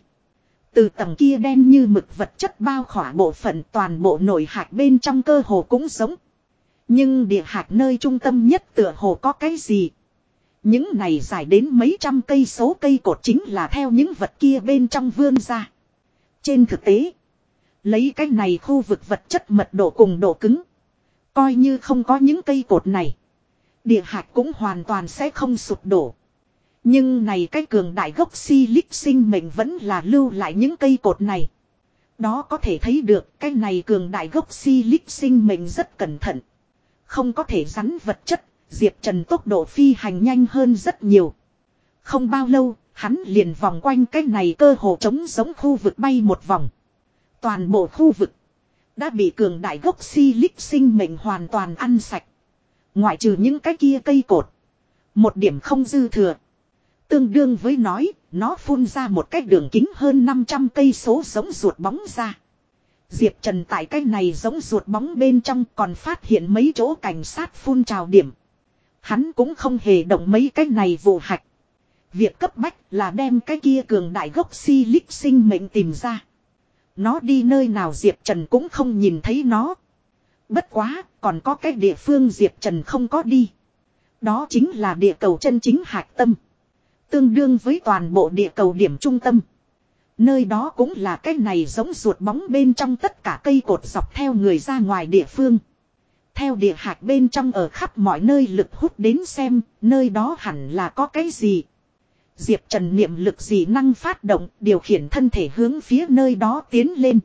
Từ tầng kia đen như mực vật chất bao khỏa bộ phận toàn bộ nội hạt bên trong cơ hồ cũng giống. Nhưng địa hạt nơi trung tâm nhất tựa hồ có cái gì. Những này dài đến mấy trăm cây số cây cột chính là theo những vật kia bên trong vươn ra. Trên thực tế, lấy cái này khu vực vật chất mật độ cùng độ cứng. Coi như không có những cây cột này. Địa hạt cũng hoàn toàn sẽ không sụp đổ. Nhưng này cái cường đại gốc si lích sinh mệnh vẫn là lưu lại những cây cột này. Đó có thể thấy được cái này cường đại gốc si lích sinh mệnh rất cẩn thận. Không có thể rắn vật chất, Diệp Trần tốc độ phi hành nhanh hơn rất nhiều. Không bao lâu, hắn liền vòng quanh cái này cơ hồ trống giống khu vực bay một vòng. Toàn bộ khu vực đã bị cường đại gốc si lích sinh mệnh hoàn toàn ăn sạch. Ngoại trừ những cái kia cây cột. Một điểm không dư thừa. Tương đương với nói, nó phun ra một cái đường kính hơn 500 cây số giống ruột bóng ra. Diệp Trần tại cái này giống ruột bóng bên trong còn phát hiện mấy chỗ cảnh sát phun trào điểm. Hắn cũng không hề động mấy cái này vụ hạch. Việc cấp bách là đem cái kia cường đại gốc si lích sinh mệnh tìm ra. Nó đi nơi nào Diệp Trần cũng không nhìn thấy nó. Bất quá, còn có cái địa phương Diệp Trần không có đi. Đó chính là địa cầu chân chính hạch tâm. Tương đương với toàn bộ địa cầu điểm trung tâm. Nơi đó cũng là cái này giống ruột bóng bên trong tất cả cây cột dọc theo người ra ngoài địa phương. Theo địa hạt bên trong ở khắp mọi nơi lực hút đến xem, nơi đó hẳn là có cái gì. Diệp Trần niệm lực gì năng phát động, điều khiển thân thể hướng phía nơi đó tiến lên.